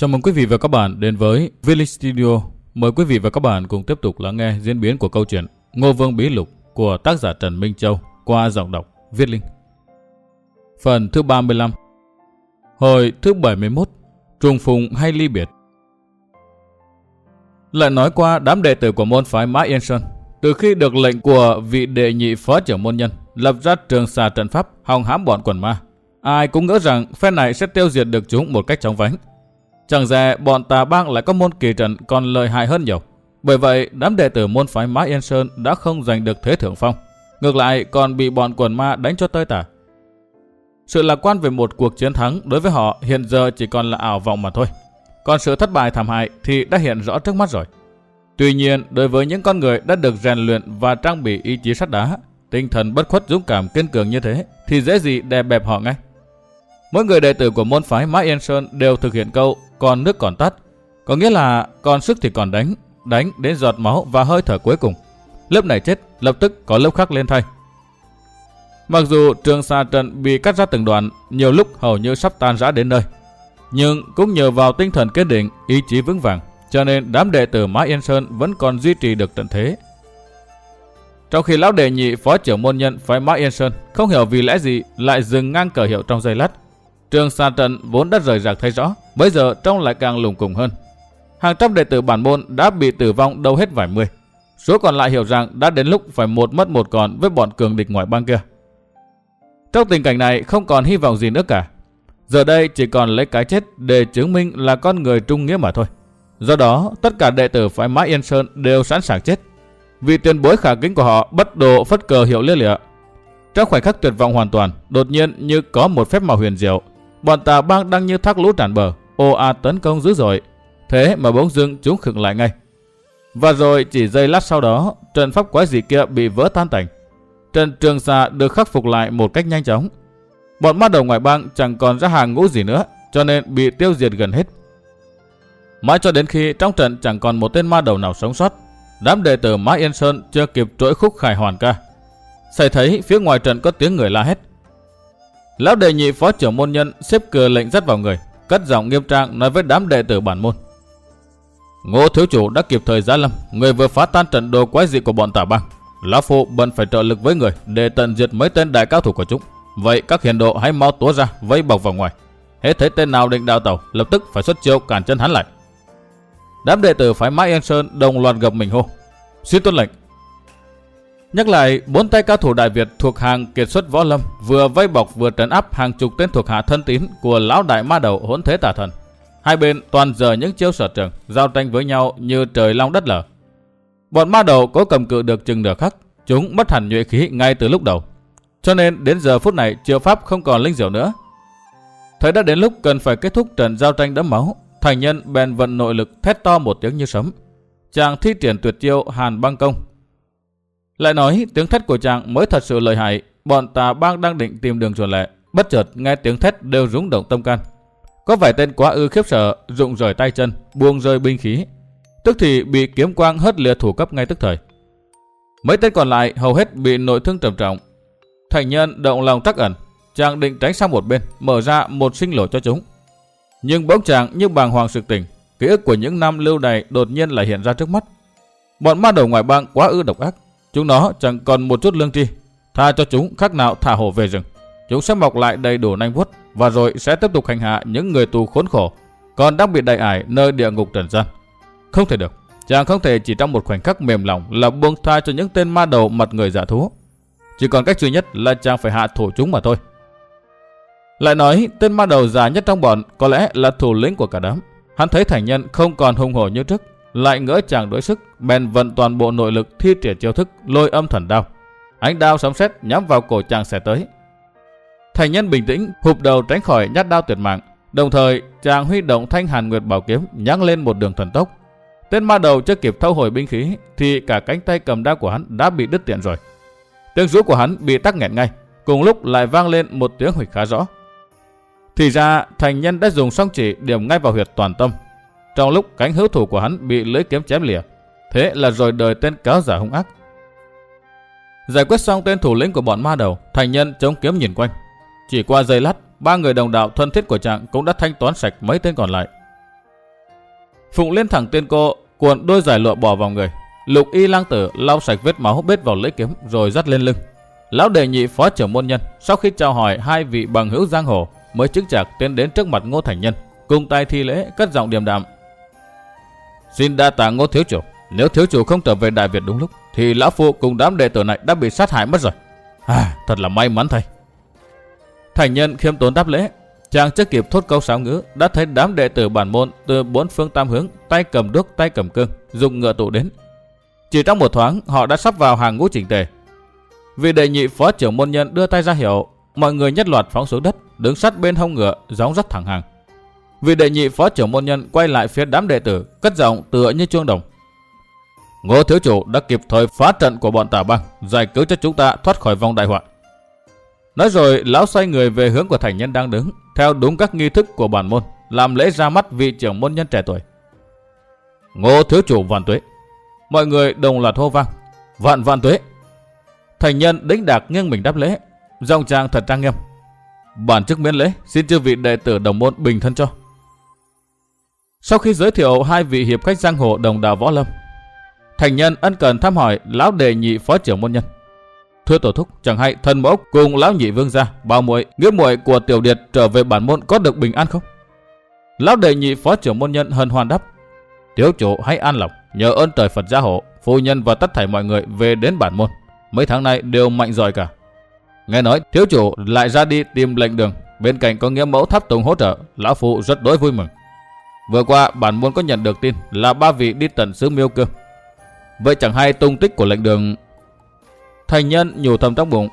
Chào mừng quý vị và các bạn đến với Village Studio. Mời quý vị và các bạn cùng tiếp tục lắng nghe diễn biến của câu chuyện Ngô Vương Bí Lục của tác giả Trần Minh Châu qua giọng đọc Viết Linh. Phần thứ 35 Hồi thứ 71 Trùng phùng hay ly biệt Lại nói qua, đám đệ tử của môn phái Mã Yên Sơn, Từ khi được lệnh của vị đệ nhị phó trưởng môn nhân, lập ra trường xà trận pháp, hòng hãm bọn quần ma Ai cũng ngỡ rằng phe này sẽ tiêu diệt được chúng một cách chóng vánh Chẳng dè bọn tà bang lại có môn kỳ trận còn lợi hại hơn nhiều. Bởi vậy, đám đệ tử môn phái Mã Yên Sơn đã không giành được thế thượng phong. Ngược lại còn bị bọn quần ma đánh cho tơi tả. Sự lạc quan về một cuộc chiến thắng đối với họ hiện giờ chỉ còn là ảo vọng mà thôi. Còn sự thất bại thảm hại thì đã hiện rõ trước mắt rồi. Tuy nhiên, đối với những con người đã được rèn luyện và trang bị ý chí sắt đá, tinh thần bất khuất dũng cảm kiên cường như thế, thì dễ gì đè bẹp họ ngay. Mỗi người đệ tử của môn phái Mã Yên Sơn đều thực hiện câu còn nước còn tắt. Có nghĩa là còn sức thì còn đánh, đánh đến giọt máu và hơi thở cuối cùng. Lớp này chết, lập tức có lớp khác lên thay. Mặc dù trường xa trận bị cắt ra từng đoạn, nhiều lúc hầu như sắp tan rã đến nơi. Nhưng cũng nhờ vào tinh thần kiên định, ý chí vững vàng, cho nên đám đệ tử Mã Yên Sơn vẫn còn duy trì được trận thế. Trong khi lão đệ nhị phó trưởng môn nhân phái Mã Yên Sơn không hiểu vì lẽ gì lại dừng ngang cờ hiệu trong giây lát, Trường xa trận vốn đã rời rạc thấy rõ, bây giờ trông lại càng lùng cùng hơn. Hàng trăm đệ tử bản môn đã bị tử vong đâu hết vài mươi. Số còn lại hiểu rằng đã đến lúc phải một mất một còn với bọn cường địch ngoại bang kia. Trong tình cảnh này không còn hy vọng gì nữa cả. Giờ đây chỉ còn lấy cái chết để chứng minh là con người trung nghĩa mà thôi. Do đó, tất cả đệ tử phái Mã Yên Sơn đều sẵn sàng chết. Vì tiền bối khả kính của họ bất đồ phất cờ hiệu lia lịa. Trong khoảnh khắc tuyệt vọng hoàn toàn, đột nhiên như có một phép màu huyền diệu Bọn tà bang đang như thác lũ tràn bờ, ồ ạt tấn công dữ dội. Thế mà bỗng dưng chúng khựng lại ngay. Và rồi chỉ giây lát sau đó, trận pháp quái dị kia bị vỡ tan tành. Trận trường xa được khắc phục lại một cách nhanh chóng. Bọn ma đầu ngoài bang chẳng còn ra hàng ngũ gì nữa, cho nên bị tiêu diệt gần hết. Mãi cho đến khi trong trận chẳng còn một tên ma đầu nào sống sót, đám đệ tử Mã Yên Sơn chưa kịp trỗi khúc khải hoàn ca. Xảy thấy phía ngoài trận có tiếng người la hét. Lão đệ nhị phó trưởng môn nhân xếp cờ lệnh dắt vào người, cất giọng nghiêm trang nói với đám đệ tử bản môn. Ngô thiếu chủ đã kịp thời giá lâm, người vừa phá tan trận đồ quái dị của bọn tà bang. Lão phụ bận phải trợ lực với người để tận diệt mấy tên đại cao thủ của chúng. Vậy các hiền độ hãy mau túa ra, vây bọc vào ngoài. Hết thấy tên nào định đào tàu, lập tức phải xuất chiêu cản chân hắn lại. Đám đệ tử phái Mã Yên Sơn đồng loạt gập mình hô. Xin tuân lệnh, Nhắc lại, bốn tay cao thủ Đại Việt thuộc hàng kiệt xuất võ lâm vừa vây bọc vừa trấn áp hàng chục tên thuộc hạ thân tín của lão đại ma đầu hỗn thế tà thần. Hai bên toàn giờ những chiêu sở trường, giao tranh với nhau như trời long đất lở. Bọn ma đầu có cầm cự được chừng nửa khắc, chúng mất hẳn nhuệ khí ngay từ lúc đầu. Cho nên đến giờ phút này chiêu pháp không còn linh diệu nữa. Thời đã đến lúc cần phải kết thúc trận giao tranh đẫm máu, thành nhân bèn vận nội lực thét to một tiếng như sấm. Chàng thi triển tuyệt chiêu Hàn băng công lại nói tiếng thét của chàng mới thật sự lợi hại, bọn tà bang đang định tìm đường chuồn lệ, bất chợt nghe tiếng thét đều rúng động tâm can. Có vài tên quá ư khiếp sợ, rụng rời tay chân, buông rơi binh khí, tức thì bị kiếm quang hất lìa thủ cấp ngay tức thời. Mấy tên còn lại hầu hết bị nội thương trầm trọng. Thành nhân động lòng tắc ẩn, chàng định tránh sang một bên, mở ra một sinh lộ cho chúng. Nhưng bỗng chàng như bàng hoàng sực tỉnh, ký ức của những năm lưu này đột nhiên lại hiện ra trước mắt. Bọn ma đầu ngoài bang quá ư độc ác, Chúng nó chẳng còn một chút lương tri. Tha cho chúng khác nào thả hổ về rừng. Chúng sẽ mọc lại đầy đủ nanh vuốt và rồi sẽ tiếp tục hành hạ những người tù khốn khổ còn đang bị đầy ải nơi địa ngục trần gian. Không thể được. Chàng không thể chỉ trong một khoảnh khắc mềm lòng là buông tha cho những tên ma đầu mặt người giả thú. Chỉ còn cách duy nhất là chàng phải hạ thủ chúng mà thôi. Lại nói, tên ma đầu già nhất trong bọn có lẽ là thủ lĩnh của cả đám. Hắn thấy thành nhân không còn hung hổ như trước, lại ngỡ chàng đối sức, bèn vận toàn bộ nội lực thi triển chiêu thức lôi âm thần đao. Ánh đao sấm sét nhắm vào cổ chàng sẽ tới. Thành nhân bình tĩnh, hụp đầu tránh khỏi nhát đao tuyệt mạng. Đồng thời, chàng huy động thanh hàn nguyệt bảo kiếm nhắc lên một đường thần tốc. Tên ma đầu chưa kịp thâu hồi binh khí, thì cả cánh tay cầm đao của hắn đã bị đứt tiện rồi. Tiếng rú của hắn bị tắc nghẹn ngay, cùng lúc lại vang lên một tiếng huỵch khá rõ. Thì ra, thành nhân đã dùng song chỉ điểm ngay vào huyệt toàn tâm, trong lúc cánh hữu thủ của hắn bị lưỡi kiếm chém lìa. Thế là rồi đời tên cáo giả hung ác. Giải quyết xong tên thủ lĩnh của bọn ma đầu, thành nhân chống kiếm nhìn quanh. Chỉ qua giây lát, ba người đồng đạo thân thiết của chàng cũng đã thanh toán sạch mấy tên còn lại. Phụng lên thẳng tên cô, cuộn đôi giải lụa bỏ vào người. Lục y lang tử lau sạch vết máu bết vào lưỡi kiếm rồi dắt lên lưng. Lão đề nhị phó trưởng môn nhân sau khi chào hỏi hai vị bằng hữu giang hồ mới chứng chạc tiến đến trước mặt Ngô Thành Nhân, cùng tay thi lễ cất giọng điềm đạm. Xin đa tạ Ngô thiếu chủ, nếu thiếu chủ không trở về Đại Việt đúng lúc thì lão phụ cùng đám đệ tử này đã bị sát hại mất rồi. À, thật là may mắn thầy. Thành Nhân khiêm tốn đáp lễ, chàng chưa kịp thốt câu sáo ngữ đã thấy đám đệ tử bản môn từ bốn phương tam hướng tay cầm đuốc tay cầm cương dùng ngựa tụ đến. Chỉ trong một thoáng họ đã sắp vào hàng ngũ chỉnh tề. Vị đệ nhị phó trưởng môn nhân đưa tay ra hiệu, mọi người nhất loạt phóng xuống đất, đứng sát bên hông ngựa, gióng rất thẳng hàng. Vị đệ nhị phó trưởng môn nhân quay lại phía đám đệ tử, cất giọng tựa như chuông đồng. Ngô thiếu chủ đã kịp thời phá trận của bọn tà băng, giải cứu cho chúng ta thoát khỏi vòng đại họa. Nói rồi, lão xoay người về hướng của thành nhân đang đứng, theo đúng các nghi thức của bản môn, làm lễ ra mắt vị trưởng môn nhân trẻ tuổi. Ngô thiếu chủ vạn tuế. Mọi người đồng loạt hô vang. Vạn vạn tuế. Thành nhân đĩnh đạc nghiêng mình đáp lễ. Dòng trang thật trang nghiêm. Bản chức miễn lễ, xin chư vị đệ tử đồng môn bình thân cho. Sau khi giới thiệu hai vị hiệp khách giang hồ đồng đạo võ lâm, thành nhân ân cần thăm hỏi lão đề nhị phó trưởng môn nhân. Thưa tổ thúc, chẳng hay thần mẫu cùng lão nhị vương gia, bao muội, nghĩa muội của tiểu điệt trở về bản môn có được bình an không? Lão đề nhị phó trưởng môn nhân hân hoan đáp. Thiếu chủ hãy an lòng, nhờ ơn trời Phật gia hộ, phu nhân và tất thảy mọi người về đến bản môn. Mấy tháng nay đều mạnh giỏi cả. Nghe nói thiếu chủ lại ra đi tìm lệnh đường, bên cạnh có nghĩa mẫu tháp tùng hỗ trợ, lão phụ rất đối vui mừng. Vừa qua bản môn có nhận được tin là ba vị đi tận xứ miêu cương. Vậy chẳng hay tung tích của lệnh đường Thành nhân nhủ thầm trong bụng.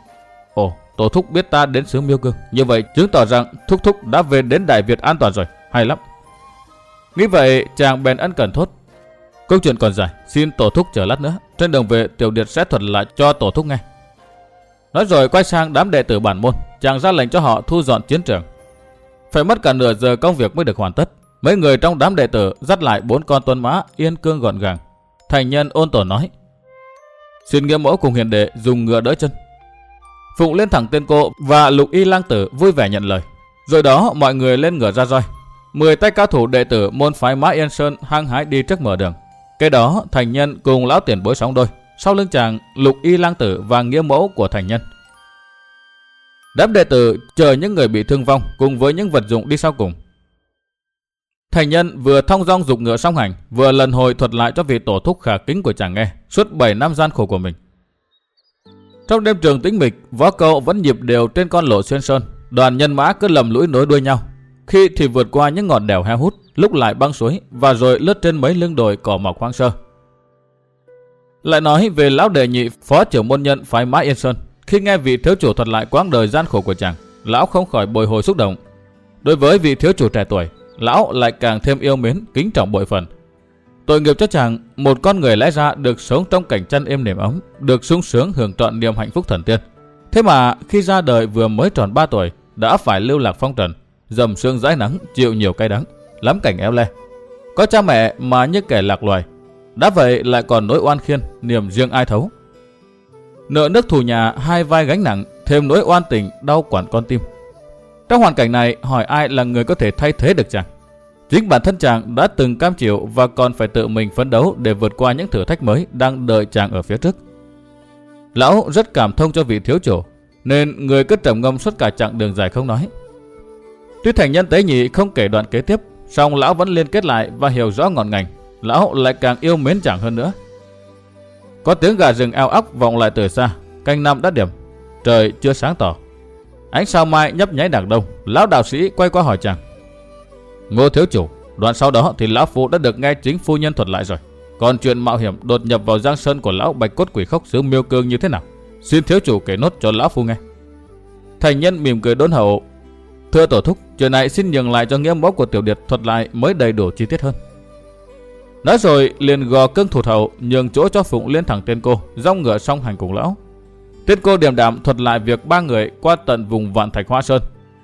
Ồ, tổ thúc biết ta đến xứ miêu cương. Như vậy chứng tỏ rằng thúc thúc đã về đến Đại Việt an toàn rồi. Hay lắm. Nghĩ vậy chàng bèn ân cần thốt. Câu chuyện còn dài, xin tổ thúc chờ lát nữa. Trên đường về tiểu điệt sẽ thuật lại cho tổ thúc nghe. Nói rồi quay sang đám đệ tử bản môn, chàng ra lệnh cho họ thu dọn chiến trường. Phải mất cả nửa giờ công việc mới được hoàn tất. Mấy người trong đám đệ tử dắt lại bốn con tuân mã yên cương gọn gàng. Thành nhân ôn tổ nói. Xin nghĩa mẫu cùng hiền đệ dùng ngựa đỡ chân. Phụng lên thẳng tên cô và lục y lang tử vui vẻ nhận lời. Rồi đó mọi người lên ngựa ra roi. Mười tay cao thủ đệ tử môn phái Mã Yên Sơn hăng hái đi trước mở đường. Cái đó, thành nhân cùng lão tiền bối sóng đôi. Sau lưng chàng lục y lang tử và nghĩa mẫu của thành nhân. Đám đệ tử chờ những người bị thương vong cùng với những vật dụng đi sau cùng. Thành nhân vừa thông dong dục ngựa song hành, vừa lần hồi thuật lại cho vị tổ thúc khả kính của chàng nghe suốt 7 năm gian khổ của mình. Trong đêm trường tĩnh mịch, võ cậu vẫn nhịp đều trên con lộ xuyên sơn, đoàn nhân mã cứ lầm lũi nối đuôi nhau. Khi thì vượt qua những ngọn đèo heo hút, lúc lại băng suối và rồi lướt trên mấy lưng đồi cỏ mọc hoang sơ. Lại nói về lão đề nhị phó trưởng môn nhân phái Mã Yên Sơn, khi nghe vị thiếu chủ thuật lại quãng đời gian khổ của chàng, lão không khỏi bồi hồi xúc động. Đối với vị thiếu chủ trẻ tuổi, lão lại càng thêm yêu mến, kính trọng bội phần. Tội nghiệp cho chàng, một con người lẽ ra được sống trong cảnh chăn êm nềm ấm, được sung sướng hưởng trọn niềm hạnh phúc thần tiên. Thế mà khi ra đời vừa mới tròn 3 tuổi, đã phải lưu lạc phong trần, dầm sương dãi nắng, chịu nhiều cay đắng, lắm cảnh éo le. Có cha mẹ mà như kẻ lạc loài, đã vậy lại còn nỗi oan khiên, niềm riêng ai thấu. Nợ nước thù nhà hai vai gánh nặng, thêm nỗi oan tình đau quản con tim. Trong hoàn cảnh này, hỏi ai là người có thể thay thế được chàng? Chính bản thân chàng đã từng cam chịu và còn phải tự mình phấn đấu để vượt qua những thử thách mới đang đợi chàng ở phía trước. Lão rất cảm thông cho vị thiếu chủ, nên người cứ trầm ngâm suốt cả chặng đường dài không nói. Tuy thành nhân tế nhị không kể đoạn kế tiếp, song lão vẫn liên kết lại và hiểu rõ ngọn ngành. Lão lại càng yêu mến chàng hơn nữa. Có tiếng gà rừng eo óc vọng lại từ xa, canh năm đã điểm. Trời chưa sáng tỏ. Ánh sao mai nhấp nháy đằng đông, lão đạo sĩ quay qua hỏi chàng. Ngô thiếu chủ, đoạn sau đó thì lão phu đã được nghe chính phu nhân thuật lại rồi. Còn chuyện mạo hiểm đột nhập vào giang sơn của lão bạch cốt quỷ khốc xứ miêu cương như thế nào? Xin thiếu chủ kể nốt cho lão phu nghe. Thành nhân mỉm cười đốn hậu. Thưa tổ thúc, chuyện này xin nhường lại cho nghĩa mẫu của tiểu điệt thuật lại mới đầy đủ chi tiết hơn. Nói rồi liền gò cưng thủ hậu nhường chỗ cho Phụng liên thẳng tên cô, rong ngựa song hành cùng lão. Tên cô điềm đạm thuật lại việc ba người qua tận vùng vạn thạch hoa sơn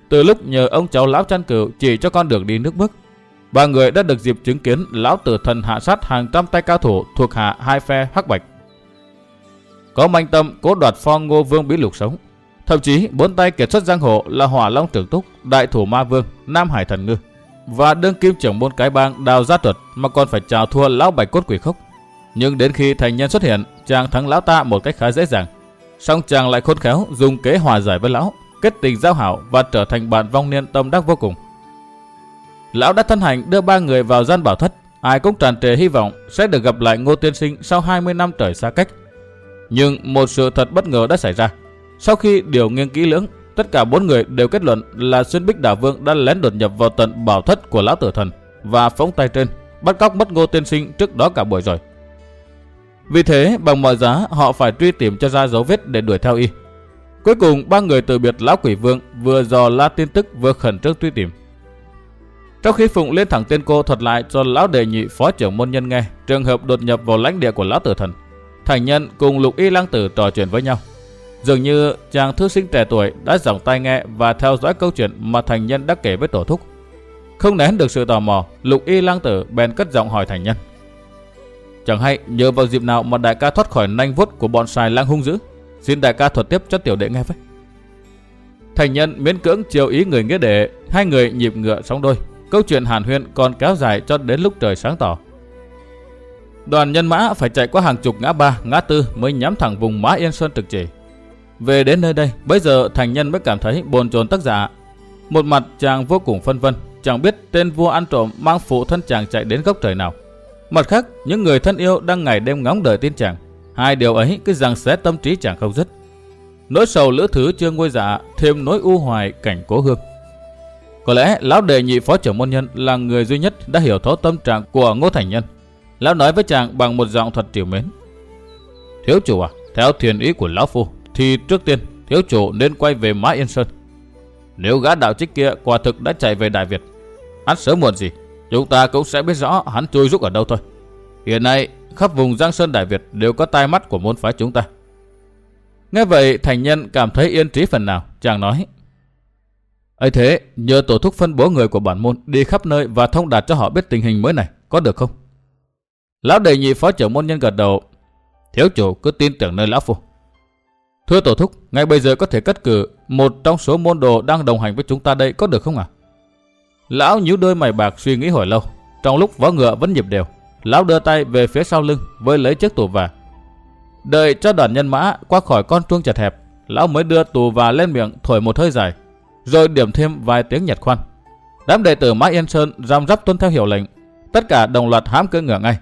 từ lúc nhờ ông cháu lão chăn cửu chỉ cho con đường đi nước bước, ba người đã được dịp chứng kiến lão tử thần hạ sát hàng trăm tay cao thủ thuộc hạ hai phe hắc bạch. Có manh tâm cố đoạt phong ngô vương bí lục sống. Thậm chí bốn tay kiệt xuất giang hồ là hỏa long trưởng túc, đại thủ ma vương, nam hải thần ngư. và đương kim trưởng môn cái bang đào gia thuật mà còn phải chào thua lão bạch cốt quỷ khốc. Nhưng đến khi thành nhân xuất hiện, chàng thắng lão ta một cách khá dễ dàng. Song chàng lại khôn khéo dùng kế hòa giải với lão, kết tình giao hảo và trở thành bạn vong niên tâm đắc vô cùng. Lão đã thân hành đưa ba người vào gian bảo thất, ai cũng tràn trề hy vọng sẽ được gặp lại Ngô Tiên Sinh sau 20 năm trời xa cách. Nhưng một sự thật bất ngờ đã xảy ra. Sau khi điều nghiên kỹ lưỡng, tất cả bốn người đều kết luận là Xuyên Bích Đảo Vương đã lén đột nhập vào tận bảo thất của lão tử thần và phóng tay trên, bắt cóc mất Ngô Tiên Sinh trước đó cả buổi rồi. Vì thế, bằng mọi giá, họ phải truy tìm cho ra dấu vết để đuổi theo y. Cuối cùng, ba người từ biệt lão quỷ vương vừa dò la tin tức vừa khẩn trương truy tìm. Trong khi Phụng lên thẳng tên cô thuật lại cho lão đề nhị phó trưởng môn nhân nghe trường hợp đột nhập vào lãnh địa của lão tử thần, thành nhân cùng lục y lang tử trò chuyện với nhau. Dường như chàng thư sinh trẻ tuổi đã dòng tai nghe và theo dõi câu chuyện mà thành nhân đã kể với tổ thúc. Không nén được sự tò mò, lục y lang tử bèn cất giọng hỏi thành nhân. Chẳng hay nhờ vào dịp nào mà đại ca thoát khỏi nanh vuốt của bọn xài lang hung dữ. Xin đại ca thuật tiếp cho tiểu đệ nghe với. Thành nhân miễn cưỡng chiều ý người nghĩa đệ, hai người nhịp ngựa sóng đôi. Câu chuyện hàn huyên còn kéo dài cho đến lúc trời sáng tỏ. Đoàn nhân mã phải chạy qua hàng chục ngã ba, ngã tư mới nhắm thẳng vùng Mã Yên Sơn trực chỉ. Về đến nơi đây, bây giờ thành nhân mới cảm thấy bồn chồn tác giả. Dạ. Một mặt chàng vô cùng phân vân, chẳng biết tên vua ăn trộm mang phụ thân chàng chạy đến gốc trời nào. Mặt khác, những người thân yêu đang ngày đêm ngóng đợi tin chàng. Hai điều ấy cứ rằng xé tâm trí chàng không dứt. Nỗi sầu lữ thứ chưa nguôi dạ, thêm nỗi u hoài cảnh cố hương. Có lẽ lão đề nhị phó trưởng môn nhân là người duy nhất đã hiểu thấu tâm trạng của Ngô Thành Nhân. Lão nói với chàng bằng một giọng thật triều mến. Thiếu chủ à, theo thiền ý của lão phu, thì trước tiên thiếu chủ nên quay về Mã Yên Sơn. Nếu gã đạo trích kia quả thực đã chạy về Đại Việt, ăn sớm muộn gì, chúng ta cũng sẽ biết rõ hắn chui rúc ở đâu thôi. Hiện nay, khắp vùng Giang Sơn Đại Việt đều có tai mắt của môn phái chúng ta. Nghe vậy, thành nhân cảm thấy yên trí phần nào, chàng nói. ấy thế, nhờ tổ thúc phân bố người của bản môn đi khắp nơi và thông đạt cho họ biết tình hình mới này, có được không? Lão đề nhị phó trưởng môn nhân gật đầu. Thiếu chủ cứ tin tưởng nơi lão phu. Thưa tổ thúc, ngay bây giờ có thể cất cử một trong số môn đồ đang đồng hành với chúng ta đây có được không ạ? Lão nhíu đôi mày bạc suy nghĩ hồi lâu. Trong lúc vó ngựa vẫn nhịp đều, lão đưa tay về phía sau lưng với lấy chiếc tù và. Đợi cho đoàn nhân mã qua khỏi con chuông chật hẹp, lão mới đưa tù và lên miệng thổi một hơi dài, rồi điểm thêm vài tiếng nhật khoan. Đám đệ tử Mã Yên Sơn răm rắp tuân theo hiệu lệnh, tất cả đồng loạt hám cưỡi ngựa ngay.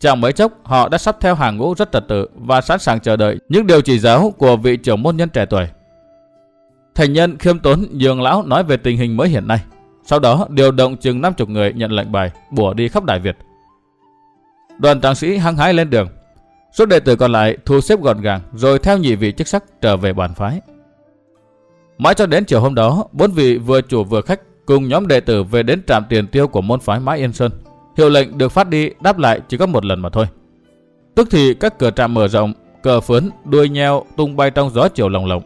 Chẳng mấy chốc, họ đã sắp theo hàng ngũ rất trật tự và sẵn sàng chờ đợi những điều chỉ giáo của vị trưởng môn nhân trẻ tuổi. Thành nhân khiêm tốn nhường lão nói về tình hình mới hiện nay. Sau đó điều động chừng 50 người nhận lệnh bài, bùa đi khắp Đại Việt. Đoàn tráng sĩ hăng hái lên đường. Số đệ tử còn lại thu xếp gọn gàng rồi theo nhị vị chức sắc trở về bản phái. Mãi cho đến chiều hôm đó, bốn vị vừa chủ vừa khách cùng nhóm đệ tử về đến trạm tiền tiêu của môn phái Mã Yên Sơn Hiệu lệnh được phát đi đáp lại chỉ có một lần mà thôi. Tức thì các cửa trạm mở rộng, cờ phướn, đuôi nheo tung bay trong gió chiều lồng lộng.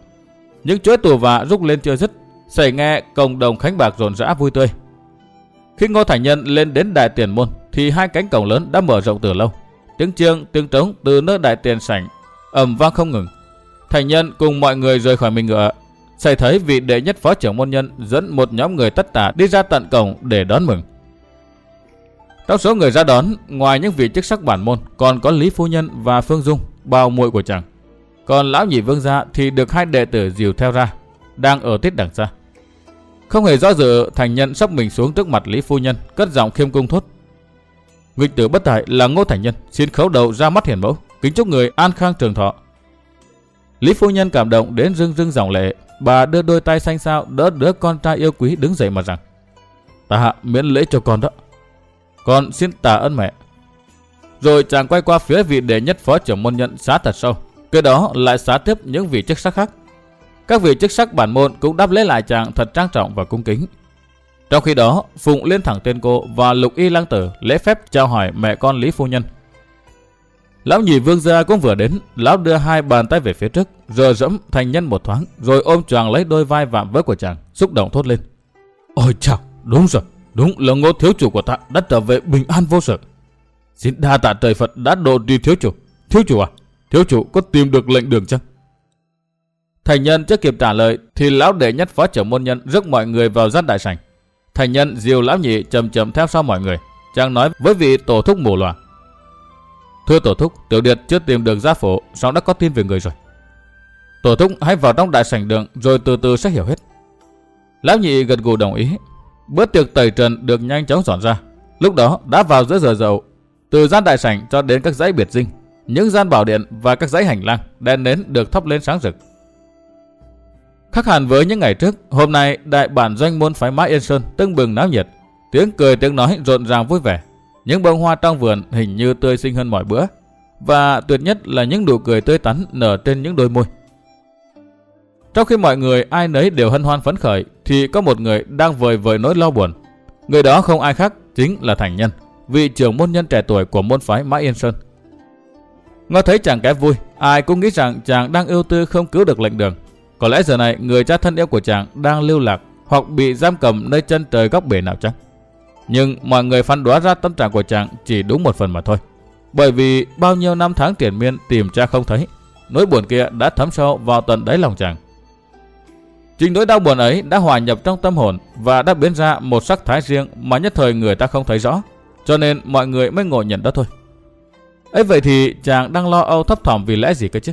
Những chuỗi tù vạ rúc lên chưa dứt, xảy nghe cộng đồng khánh bạc rộn rã vui tươi. Khi Ngô Thành Nhân lên đến đại tiền môn thì hai cánh cổng lớn đã mở rộng từ lâu. Tiếng chiêng, tiếng trống từ nơi đại tiền sảnh ầm vang không ngừng. Thành Nhân cùng mọi người rời khỏi mình ngựa, xảy thấy vị đệ nhất phó trưởng môn nhân dẫn một nhóm người tất tả đi ra tận cổng để đón mừng. Trong số người ra đón, ngoài những vị chức sắc bản môn, còn có Lý Phu Nhân và Phương Dung, bao muội của chàng. Còn lão nhị vương gia thì được hai đệ tử dìu theo ra, đang ở tiết đằng xa. Không hề do dự, thành nhân sắp mình xuống trước mặt Lý Phu Nhân, cất giọng khiêm cung thốt. Nghịch tử bất tài là ngô thành nhân, xin khấu đầu ra mắt hiển mẫu, kính chúc người an khang trường thọ. Lý Phu Nhân cảm động đến rưng rưng dòng lệ, bà đưa đôi tay xanh xao đỡ đứa con trai yêu quý đứng dậy mà rằng. Ta hạ miễn lễ cho con đó. Con xin tạ ơn mẹ. Rồi chàng quay qua phía vị đệ nhất phó trưởng môn nhận xá thật sâu. Kế đó lại xá tiếp những vị chức sắc khác. Các vị chức sắc bản môn cũng đáp lễ lại chàng thật trang trọng và cung kính. Trong khi đó, Phụng liên thẳng tên cô và Lục Y Lăng Tử lễ phép chào hỏi mẹ con Lý Phu Nhân. Lão nhị vương gia cũng vừa đến, lão đưa hai bàn tay về phía trước, rồi dẫm thành nhân một thoáng, rồi ôm choàng lấy đôi vai vạm vỡ của chàng, xúc động thốt lên. Ôi chào, đúng rồi, Đúng là ngô thiếu chủ của ta đã trở về bình an vô sự. Xin đa tạ trời Phật đã độ đi thiếu chủ. Thiếu chủ à, thiếu chủ có tìm được lệnh đường chăng? Thành nhân chưa kịp trả lời thì lão đệ nhất phó trưởng môn nhân rước mọi người vào gian đại sảnh. Thành nhân diều lão nhị chậm chậm theo sau mọi người. Chàng nói với vị tổ thúc mù loà. Thưa tổ thúc, tiểu điệt chưa tìm được gia phổ, sao đã có tin về người rồi. Tổ thúc hãy vào trong đại sảnh đường rồi từ từ sẽ hiểu hết. Lão nhị gật gù đồng ý. Bữa tiệc tẩy trần được nhanh chóng dọn ra. Lúc đó đã vào giữa giờ dậu. Từ gian đại sảnh cho đến các dãy biệt dinh, những gian bảo điện và các dãy hành lang, đèn nến được thắp lên sáng rực. Khác hẳn với những ngày trước, hôm nay đại bản doanh môn phái mã Yên Sơn tưng bừng náo nhiệt, tiếng cười tiếng nói rộn ràng vui vẻ. Những bông hoa trong vườn hình như tươi xinh hơn mọi bữa, và tuyệt nhất là những nụ cười tươi tắn nở trên những đôi môi. Trong khi mọi người ai nấy đều hân hoan phấn khởi, thì có một người đang vời vời nỗi lo buồn. Người đó không ai khác, chính là Thành Nhân, vị trưởng môn nhân trẻ tuổi của môn phái Mã Yên Sơn. Nghe thấy chàng kẻ vui, ai cũng nghĩ rằng chàng đang ưu tư không cứu được lệnh đường. Có lẽ giờ này người cha thân yêu của chàng đang lưu lạc hoặc bị giam cầm nơi chân trời góc bể nào chăng? Nhưng mọi người phán đoán ra tâm trạng của chàng chỉ đúng một phần mà thôi. Bởi vì bao nhiêu năm tháng triển miên tìm cha không thấy, nỗi buồn kia đã thấm sâu vào tận đáy lòng chàng. Chính nỗi đau buồn ấy đã hòa nhập trong tâm hồn và đã biến ra một sắc thái riêng mà nhất thời người ta không thấy rõ. Cho nên mọi người mới ngộ nhận đó thôi. ấy vậy thì chàng đang lo âu thấp thỏm vì lẽ gì cơ chứ?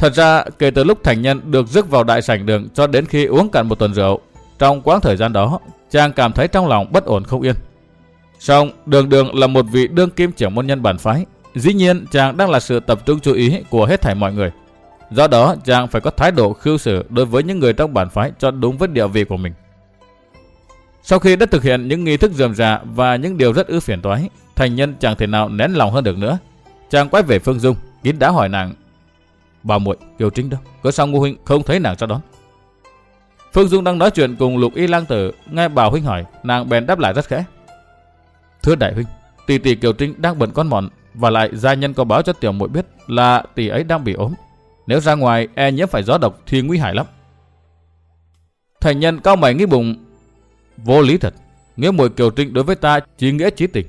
Thật ra kể từ lúc thành nhân được rước vào đại sảnh đường cho đến khi uống cạn một tuần rượu, trong quãng thời gian đó, chàng cảm thấy trong lòng bất ổn không yên. Song đường đường là một vị đương kim trưởng môn nhân bản phái, dĩ nhiên chàng đang là sự tập trung chú ý của hết thảy mọi người. Do đó chàng phải có thái độ khưu xử đối với những người trong bản phái cho đúng với địa vị của mình. Sau khi đã thực hiện những nghi thức dườm rà và những điều rất ư phiền toái, thành nhân chẳng thể nào nén lòng hơn được nữa. Chàng quay về Phương Dung, kín đã hỏi nàng Bà muội Kiều Trinh đâu? Cớ sao Ngô huynh không thấy nàng ra đón? Phương Dung đang nói chuyện cùng Lục Y Lang Tử, nghe Bảo huynh hỏi, nàng bèn đáp lại rất khẽ. Thưa đại huynh, tỷ tỷ Kiều Trinh đang bận con mọn và lại gia nhân có báo cho tiểu muội biết là tỷ ấy đang bị ốm. Nếu ra ngoài e nhiễm phải gió độc thì nguy hại lắm. Thành nhân cao mày nghĩ bụng, vô lý thật. Nghĩa muội Kiều Trinh đối với ta chỉ nghĩa chí tình.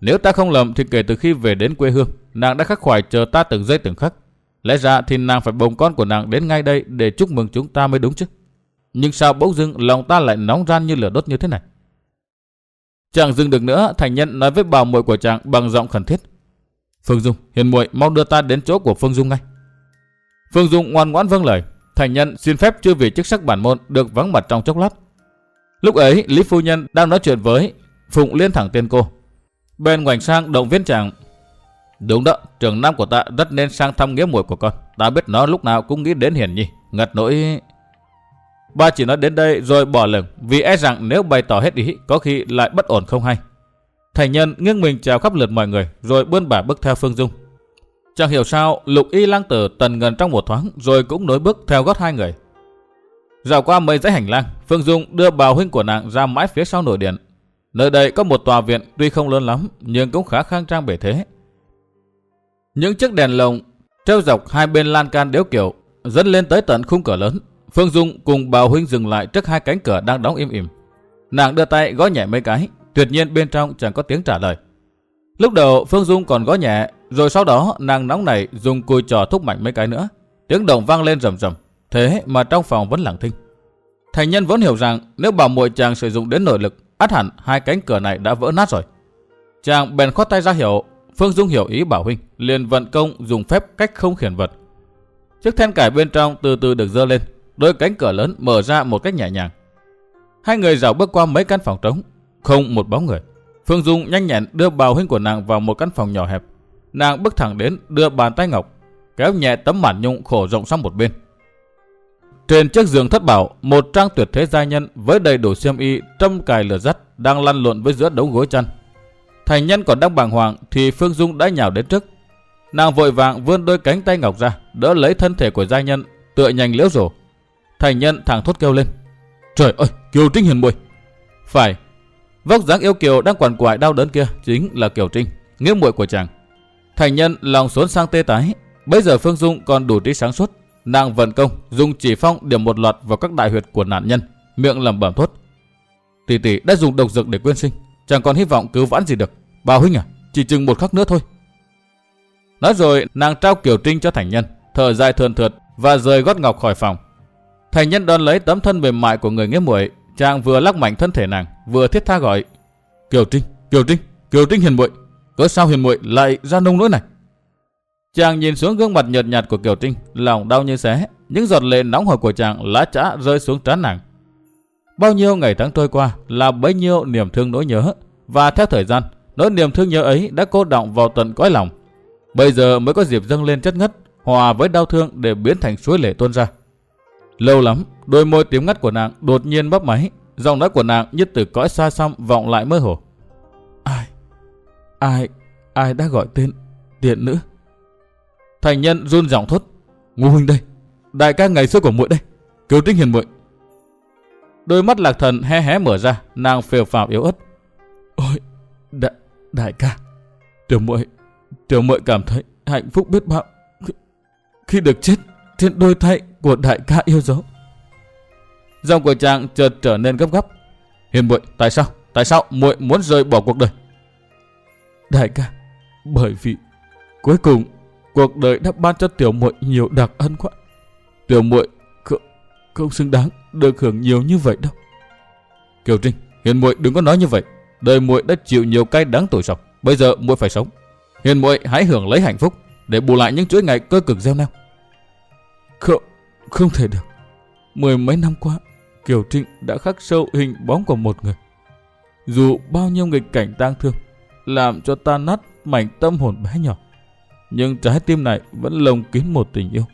Nếu ta không lầm thì kể từ khi về đến quê hương, nàng đã khắc khoải chờ ta từng giây từng khắc. Lẽ ra thì nàng phải bồng con của nàng đến ngay đây để chúc mừng chúng ta mới đúng chứ. Nhưng sao bỗng dưng lòng ta lại nóng ran như lửa đốt như thế này? Chàng dừng được nữa, thành nhân nói với bà muội của chàng bằng giọng khẩn thiết. Phương Dung, hiền muội mau đưa ta đến chỗ của Phương Dung ngay. Phương Dung ngoan ngoãn vâng lời, thành nhân xin phép chưa vì chức sắc bản môn được vắng mặt trong chốc lát. Lúc ấy, Lý Phu Nhân đang nói chuyện với Phụng Liên thẳng tên cô. Bên ngoảnh sang động viên chàng Đúng đó, trường nam của ta rất nên sang thăm nghĩa muội của con. Ta biết nó lúc nào cũng nghĩ đến Hiền Nhi. Ngật nỗi... Ba chỉ nói đến đây rồi bỏ lửng vì e rằng nếu bày tỏ hết ý có khi lại bất ổn không hay. Thành nhân nghiêng mình chào khắp lượt mọi người rồi bươn bả bước theo Phương Dung. Chẳng hiểu sao lục y lang tử tần ngần trong một thoáng rồi cũng nối bước theo gót hai người. Dạo qua mấy dãy hành lang, Phương Dung đưa bào huynh của nàng ra mãi phía sau nổi điện. Nơi đây có một tòa viện tuy không lớn lắm nhưng cũng khá khang trang bể thế. Những chiếc đèn lồng treo dọc hai bên lan can đéo kiểu dẫn lên tới tận khung cửa lớn. Phương Dung cùng Bào Huynh dừng lại trước hai cánh cửa đang đóng im ỉm. Nàng đưa tay gõ nhẹ mấy cái, tuyệt nhiên bên trong chẳng có tiếng trả lời. Lúc đầu Phương Dung còn gõ nhẹ, rồi sau đó nàng nóng nảy dùng cùi trò thúc mạnh mấy cái nữa. Tiếng động vang lên rầm rầm, thế mà trong phòng vẫn lặng thinh. Thành nhân vẫn hiểu rằng nếu bảo muội chàng sử dụng đến nội lực, át hẳn hai cánh cửa này đã vỡ nát rồi. Chàng bèn khoát tay ra hiệu Phương Dung hiểu ý Bảo Huynh, liền vận công dùng phép cách không khiển vật. Chiếc then cải bên trong từ từ được dơ lên, đôi cánh cửa lớn mở ra một cách nhẹ nhàng. Hai người dạo bước qua mấy căn phòng trống, không một bóng người. Phương Dung nhanh nhẹn đưa Bảo Huynh của nàng vào một căn phòng nhỏ hẹp. Nàng bước thẳng đến đưa bàn tay ngọc, kéo nhẹ tấm màn nhung khổ rộng sang một bên. Trên chiếc giường thất bảo, một trang tuyệt thế gia nhân với đầy đủ xiêm y, trâm cài lửa dắt đang lăn lộn với giữa đống gối chăn Thành nhân còn đang bàng hoàng thì Phương Dung đã nhào đến trước. Nàng vội vàng vươn đôi cánh tay ngọc ra, đỡ lấy thân thể của gia nhân, tựa nhanh liễu rổ. Thành nhân thẳng thốt kêu lên. Trời ơi, Kiều Trinh hiền muội. Phải, vóc dáng yêu kiều đang quằn quại đau đớn kia chính là Kiều Trinh, nghĩa muội của chàng. Thành nhân lòng xuống sang tê tái. Bây giờ Phương Dung còn đủ trí sáng suốt. Nàng vận công, dùng chỉ phong điểm một loạt vào các đại huyệt của nạn nhân, miệng lẩm bẩm thốt. Tỷ tỷ đã dùng độc dược để quyên sinh, chẳng còn hy vọng cứu vãn gì được. Bà huynh à, chỉ chừng một khắc nữa thôi. Nói rồi, nàng trao Kiều Trinh cho thành nhân, thở dài thườn thượt và rời gót ngọc khỏi phòng. Thành nhân đón lấy tấm thân mềm mại của người nghĩa muội, chàng vừa lắc mạnh thân thể nàng, vừa thiết tha gọi. Kiều Trinh, Kiều Trinh, Kiều Trinh hiền muội, cớ sao hiền muội lại ra nông nỗi này? Chàng nhìn xuống gương mặt nhợt nhạt của Kiều Trinh, lòng đau như xé, những giọt lệ nóng hổi của chàng lá chã rơi xuống trán nàng. Bao nhiêu ngày tháng trôi qua là bấy nhiêu niềm thương nỗi nhớ, và theo thời gian, nỗi niềm thương nhớ ấy đã cô động vào tận cõi lòng. Bây giờ mới có dịp dâng lên chất ngất, hòa với đau thương để biến thành suối lệ tuôn ra. Lâu lắm, đôi môi tím ngắt của nàng đột nhiên bắp máy, giọng nói của nàng như từ cõi xa xăm vọng lại mơ hồ. Ai? Ai? Ai đã gọi tên tiện nữ? Thành nhân run giọng thốt. Ngô huynh đây, đại ca ngày xưa của muội đây, cứu trinh hiền muội. Đôi mắt lạc thần hé hé mở ra, nàng phều phào yếu ớt. Ôi, đại, đại ca, tiểu muội, tiểu muội cảm thấy hạnh phúc biết bao khi, khi được chết trên đôi tay của đại ca yêu dấu. Giọng của chàng chợt trở nên gấp gáp. Hiền muội, tại sao? Tại sao muội muốn rời bỏ cuộc đời? Đại ca, bởi vì cuối cùng cuộc đời đã ban cho tiểu muội nhiều đặc ân quá. Tiểu muội không, không xứng đáng được hưởng nhiều như vậy đâu. Kiều Trinh, Hiền muội đừng có nói như vậy. Đời muội đã chịu nhiều cay đắng tuổi sọc, bây giờ muội phải sống. Hiền muội hãy hưởng lấy hạnh phúc để bù lại những chuỗi ngày cơ cực gieo neo. Không, không thể được. Mười mấy năm qua, Kiều Trinh đã khắc sâu hình bóng của một người. Dù bao nhiêu nghịch cảnh tang thương, làm cho ta nát mảnh tâm hồn bé nhỏ, nhưng trái tim này vẫn lồng kín một tình yêu.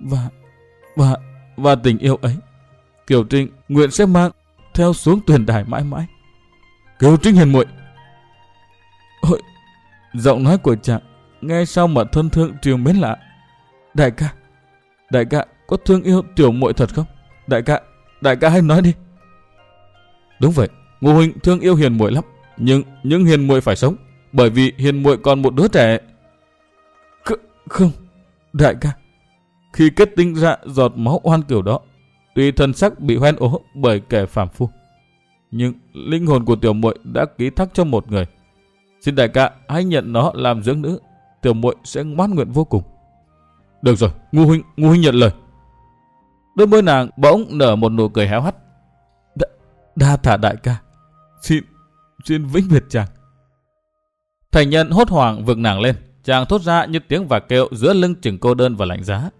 Và, và, và tình yêu ấy, Kiều Trinh nguyện sẽ mang theo xuống tuyển đài mãi mãi. Cứu Trinh hiền muội. Ôi, giọng nói của chàng nghe sao mà thân thương triều mến lạ. Đại ca, đại ca có thương yêu tiểu muội thật không? Đại ca, đại ca hãy nói đi. Đúng vậy, Ngô huynh thương yêu hiền muội lắm, nhưng nhưng hiền muội phải sống, bởi vì hiền muội còn một đứa trẻ. C không, đại ca, khi kết tinh ra giọt máu oan kiểu đó, tuy thân sắc bị hoen ố bởi kẻ phàm phu, nhưng linh hồn của tiểu muội đã ký thác cho một người. Xin đại ca hãy nhận nó làm dưỡng nữ, tiểu muội sẽ ngoan nguyện vô cùng. Được rồi, ngu huynh, ngu huynh nhận lời. Đôi môi nàng bỗng nở một nụ cười héo hắt. Đa, đa thả đại ca, xin, xin vĩnh biệt chàng. Thành nhân hốt hoảng vực nàng lên, chàng thốt ra như tiếng và kêu giữa lưng chừng cô đơn và lạnh giá.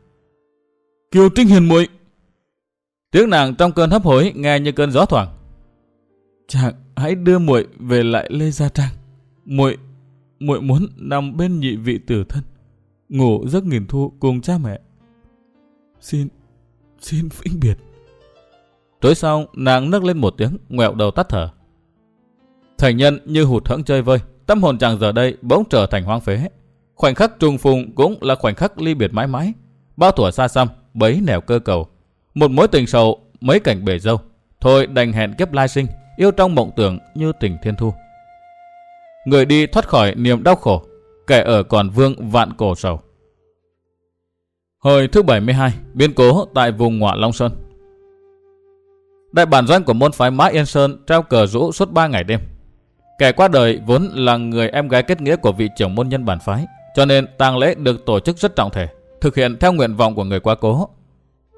Kiều Trinh hiền muội. Tiếng nàng trong cơn hấp hối nghe như cơn gió thoảng. Chàng hãy đưa muội về lại Lê Gia Trang. Muội, muội muốn nằm bên nhị vị tử thân, ngủ giấc nghìn thu cùng cha mẹ. Xin, xin vĩnh biệt. Tối sau, nàng nấc lên một tiếng, ngoẹo đầu tắt thở. Thành nhân như hụt hẫng chơi vơi, tâm hồn chàng giờ đây bỗng trở thành hoang phế. Khoảnh khắc trùng phùng cũng là khoảnh khắc ly biệt mãi mãi. Bao tuổi xa xăm, bấy nẻo cơ cầu. Một mối tình sầu, mấy cảnh bể dâu. Thôi đành hẹn kiếp lai sinh, yêu trong mộng tưởng như tình thiên thu. Người đi thoát khỏi niềm đau khổ, kẻ ở còn vương vạn cổ sầu. Hồi thứ 72, biến cố tại vùng Ngoại Long Sơn. Đại bản doanh của môn phái Mã Yên Sơn treo cờ rũ suốt 3 ngày đêm. Kẻ qua đời vốn là người em gái kết nghĩa của vị trưởng môn nhân bản phái, cho nên tang lễ được tổ chức rất trọng thể, thực hiện theo nguyện vọng của người quá cố.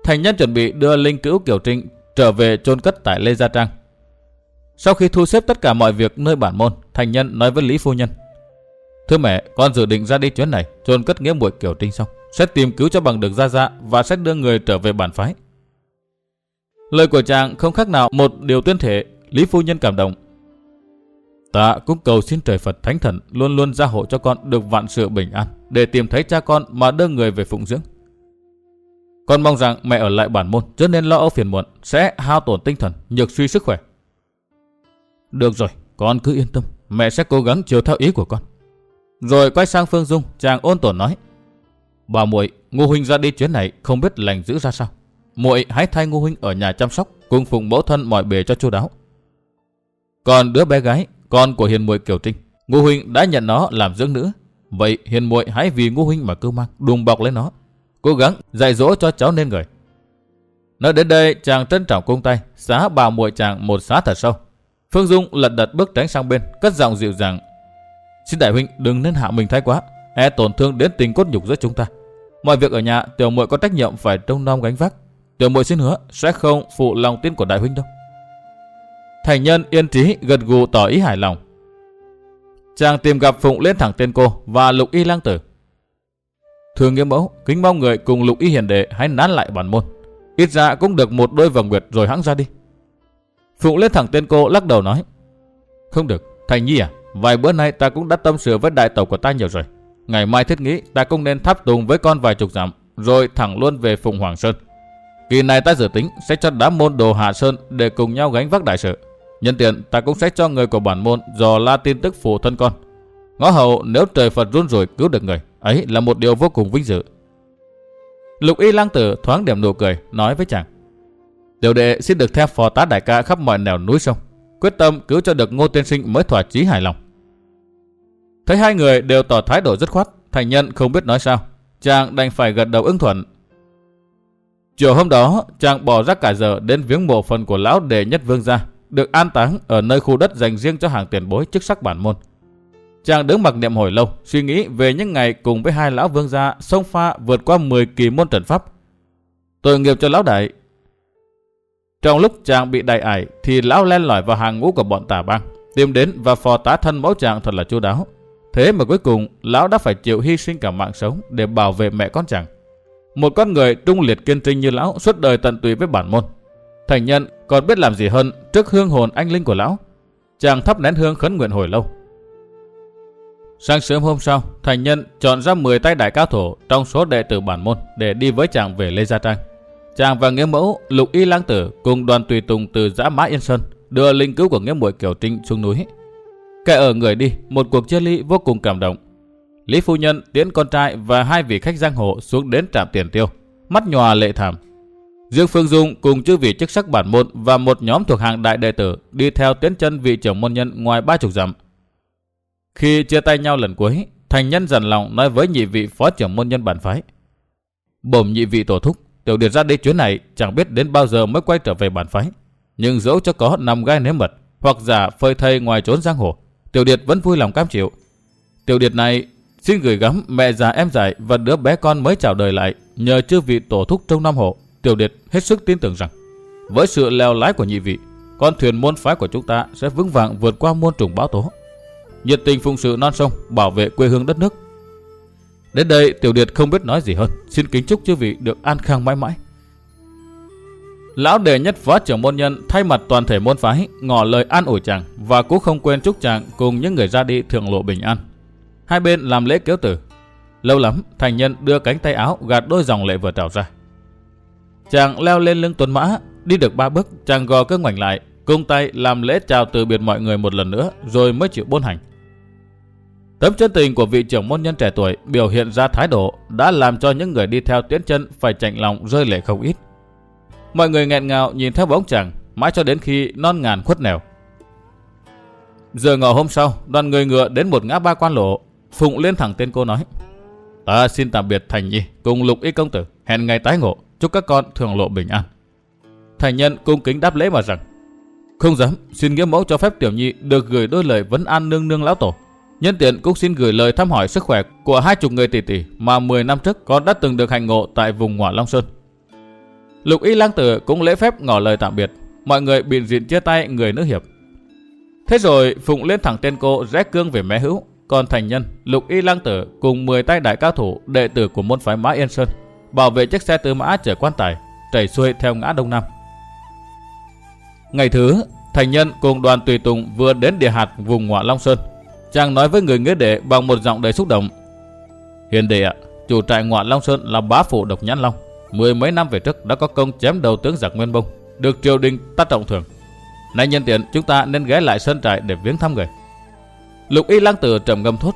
Thành nhân chuẩn bị đưa linh cữu Kiều Trinh trở về chôn cất tại Lê Gia Trang. Sau khi thu xếp tất cả mọi việc nơi bản môn, thành nhân nói với Lý Phu Nhân. Thưa mẹ, con dự định ra đi chuyến này, chôn cất nghĩa muội Kiều Trinh xong, sẽ tìm cứu cho bằng được Gia Gia và sẽ đưa người trở về bản phái. Lời của chàng không khác nào một điều tuyên thể, Lý Phu Nhân cảm động. Ta cũng cầu xin trời Phật Thánh Thần luôn luôn gia hộ cho con được vạn sự bình an, để tìm thấy cha con mà đưa người về phụng dưỡng. Con mong rằng mẹ ở lại bản môn, cho nên lo âu phiền muộn, sẽ hao tổn tinh thần, nhược suy sức khỏe. Được rồi, con cứ yên tâm, mẹ sẽ cố gắng chiều theo ý của con. Rồi quay sang Phương Dung, chàng ôn tổn nói. Bà muội, Ngô huynh ra đi chuyến này không biết lành giữ ra sao. Muội hãy thay Ngô huynh ở nhà chăm sóc, cùng phụng mẫu thân mọi bề cho chu đáo. Còn đứa bé gái, con của hiền muội Kiều Trinh, Ngô huynh đã nhận nó làm dưỡng nữ. Vậy hiền muội hãy vì Ngô huynh mà cưu mang, đùm bọc lấy nó, cố gắng dạy dỗ cho cháu nên người. Nói đến đây, chàng trân trọng cung tay, xá bà muội chàng một xá thật sâu. Phương Dung lật đật bước tránh sang bên, cất giọng dịu dàng. Xin đại huynh đừng nên hạ mình thái quá, e tổn thương đến tình cốt nhục giữa chúng ta. Mọi việc ở nhà, tiểu muội có trách nhiệm phải trông nom gánh vác. Tiểu muội xin hứa sẽ không phụ lòng tin của đại huynh đâu. Thành nhân yên trí gật gù tỏ ý hài lòng. Chàng tìm gặp Phụng lên thẳng tên cô và Lục Y lang tử. Thường nghiêm mẫu, kính mong người cùng Lục Y hiền đệ hãy nán lại bản môn. Ít ra cũng được một đôi vòng nguyệt rồi hãng ra đi. Phụng lên thẳng tên cô lắc đầu nói. Không được, Thành Nhi à, vài bữa nay ta cũng đã tâm sự với đại tàu của ta nhiều rồi. Ngày mai thiết nghĩ ta cũng nên tháp tùng với con vài chục dặm, rồi thẳng luôn về Phụng Hoàng Sơn. Kỳ này ta dự tính sẽ cho đám môn đồ Hạ Sơn để cùng nhau gánh vác đại sự. Nhân tiện ta cũng sẽ cho người của bản môn dò la tin tức phụ thân con. Ngõ hậu nếu trời Phật run rồi cứu được người, ấy là một điều vô cùng vinh dự. Lục y lang tử thoáng điểm nụ cười, nói với chàng. Tiểu đệ xin được theo phò tá đại ca khắp mọi nẻo núi sông, quyết tâm cứu cho được ngô tiên sinh mới thỏa chí hài lòng. Thấy hai người đều tỏ thái độ rất khoát, thành nhân không biết nói sao. Chàng đành phải gật đầu ưng thuận. Chiều hôm đó, chàng bỏ ra cả giờ đến viếng mộ phần của lão đệ nhất vương gia, được an táng ở nơi khu đất dành riêng cho hàng tiền bối chức sắc bản môn. Chàng đứng mặc niệm hồi lâu, suy nghĩ về những ngày cùng với hai lão vương gia sông pha vượt qua 10 kỳ môn trận pháp. Tội nghiệp cho lão đại. Trong lúc chàng bị đại ải thì lão len lỏi vào hàng ngũ của bọn tà băng, tìm đến và phò tá thân mẫu chàng thật là chu đáo. Thế mà cuối cùng, lão đã phải chịu hy sinh cả mạng sống để bảo vệ mẹ con chàng. Một con người trung liệt kiên trinh như lão suốt đời tận tụy với bản môn. Thành nhân còn biết làm gì hơn trước hương hồn anh linh của lão. Chàng thắp nén hương khấn nguyện hồi lâu. Sáng sớm hôm sau, thành nhân chọn ra 10 tay đại cao thủ trong số đệ tử bản môn để đi với chàng về Lê Gia Trang. Chàng và nghĩa mẫu Lục Y Lang Tử cùng đoàn tùy tùng từ giã Mã Yên Sơn đưa linh cứu của nghĩa muội Kiều Trinh xuống núi. Kẻ ở người đi, một cuộc chia ly vô cùng cảm động. Lý Phu Nhân tiễn con trai và hai vị khách giang hồ xuống đến trạm tiền tiêu, mắt nhòa lệ thảm. Dương Phương Dung cùng chư vị chức sắc bản môn và một nhóm thuộc hàng đại đệ tử đi theo tiến chân vị trưởng môn nhân ngoài ba chục dặm. Khi chia tay nhau lần cuối, thành nhân dần lòng nói với nhị vị phó trưởng môn nhân bản phái. Bổm nhị vị tổ thúc, tiểu điệt ra đi chuyến này chẳng biết đến bao giờ mới quay trở về bản phái. Nhưng dẫu cho có nằm gai nếm mật hoặc giả phơi thây ngoài trốn giang hồ, tiểu điệt vẫn vui lòng cam chịu. Tiểu điệt này xin gửi gắm mẹ già em dạy và đứa bé con mới chào đời lại nhờ chư vị tổ thúc trong năm hộ. Tiểu điệt hết sức tin tưởng rằng với sự leo lái của nhị vị, con thuyền môn phái của chúng ta sẽ vững vàng vượt qua muôn trùng bão tố nhiệt tình phụng sự non sông, bảo vệ quê hương đất nước. Đến đây Tiểu Điệt không biết nói gì hơn, xin kính chúc chư vị được an khang mãi mãi. Lão đệ nhất phó trưởng môn nhân thay mặt toàn thể môn phái ngỏ lời an ủi chàng và cũng không quên chúc chàng cùng những người ra đi thượng lộ bình an. Hai bên làm lễ kéo tử. Lâu lắm, thành nhân đưa cánh tay áo gạt đôi dòng lệ vừa trào ra. Chàng leo lên lưng tuấn mã, đi được ba bước, chàng gò cơ ngoảnh lại, cung tay làm lễ chào từ biệt mọi người một lần nữa, rồi mới chịu buôn hành. Tấm chân tình của vị trưởng môn nhân trẻ tuổi biểu hiện ra thái độ đã làm cho những người đi theo tiến chân phải chạnh lòng rơi lệ không ít. Mọi người nghẹn ngào nhìn theo bóng chàng mãi cho đến khi non ngàn khuất nẻo. Giờ ngọ hôm sau, đoàn người ngựa đến một ngã ba quan lộ. Phụng lên thẳng tên cô nói. Ta xin tạm biệt Thành Nhi cùng Lục Y Công Tử. Hẹn ngày tái ngộ. Chúc các con thường lộ bình an. Thành nhân cung kính đáp lễ mà rằng. Không dám, xin nghĩa mẫu cho phép Tiểu Nhi được gửi đôi lời vấn an nương nương lão tổ. Nhân tiện cũng xin gửi lời thăm hỏi sức khỏe của hai chục người tỷ tỷ mà 10 năm trước con đã từng được hành ngộ tại vùng Hỏa Long Sơn. Lục Y Lang Tử cũng lễ phép ngỏ lời tạm biệt. Mọi người biện diện chia tay người nữ hiệp. Thế rồi Phụng lên thẳng tên cô rẽ cương về mé hữu. Còn thành nhân, Lục Y Lang Tử cùng 10 tay đại cao thủ đệ tử của môn phái Mã Yên Sơn bảo vệ chiếc xe tứ mã chở quan tài chảy xuôi theo ngã đông nam. Ngày thứ, thành nhân cùng đoàn tùy tùng vừa đến địa hạt vùng Ngọa Long Sơn Chàng nói với người nghĩa đệ bằng một giọng đầy xúc động. Hiền đệ ạ, chủ trại ngoại Long Sơn là bá phụ độc nhãn Long. Mười mấy năm về trước đã có công chém đầu tướng giặc Nguyên Bông, được triều đình ta trọng thưởng. Nay nhân tiện chúng ta nên ghé lại sơn trại để viếng thăm người. Lục y lang tử trầm ngâm thốt.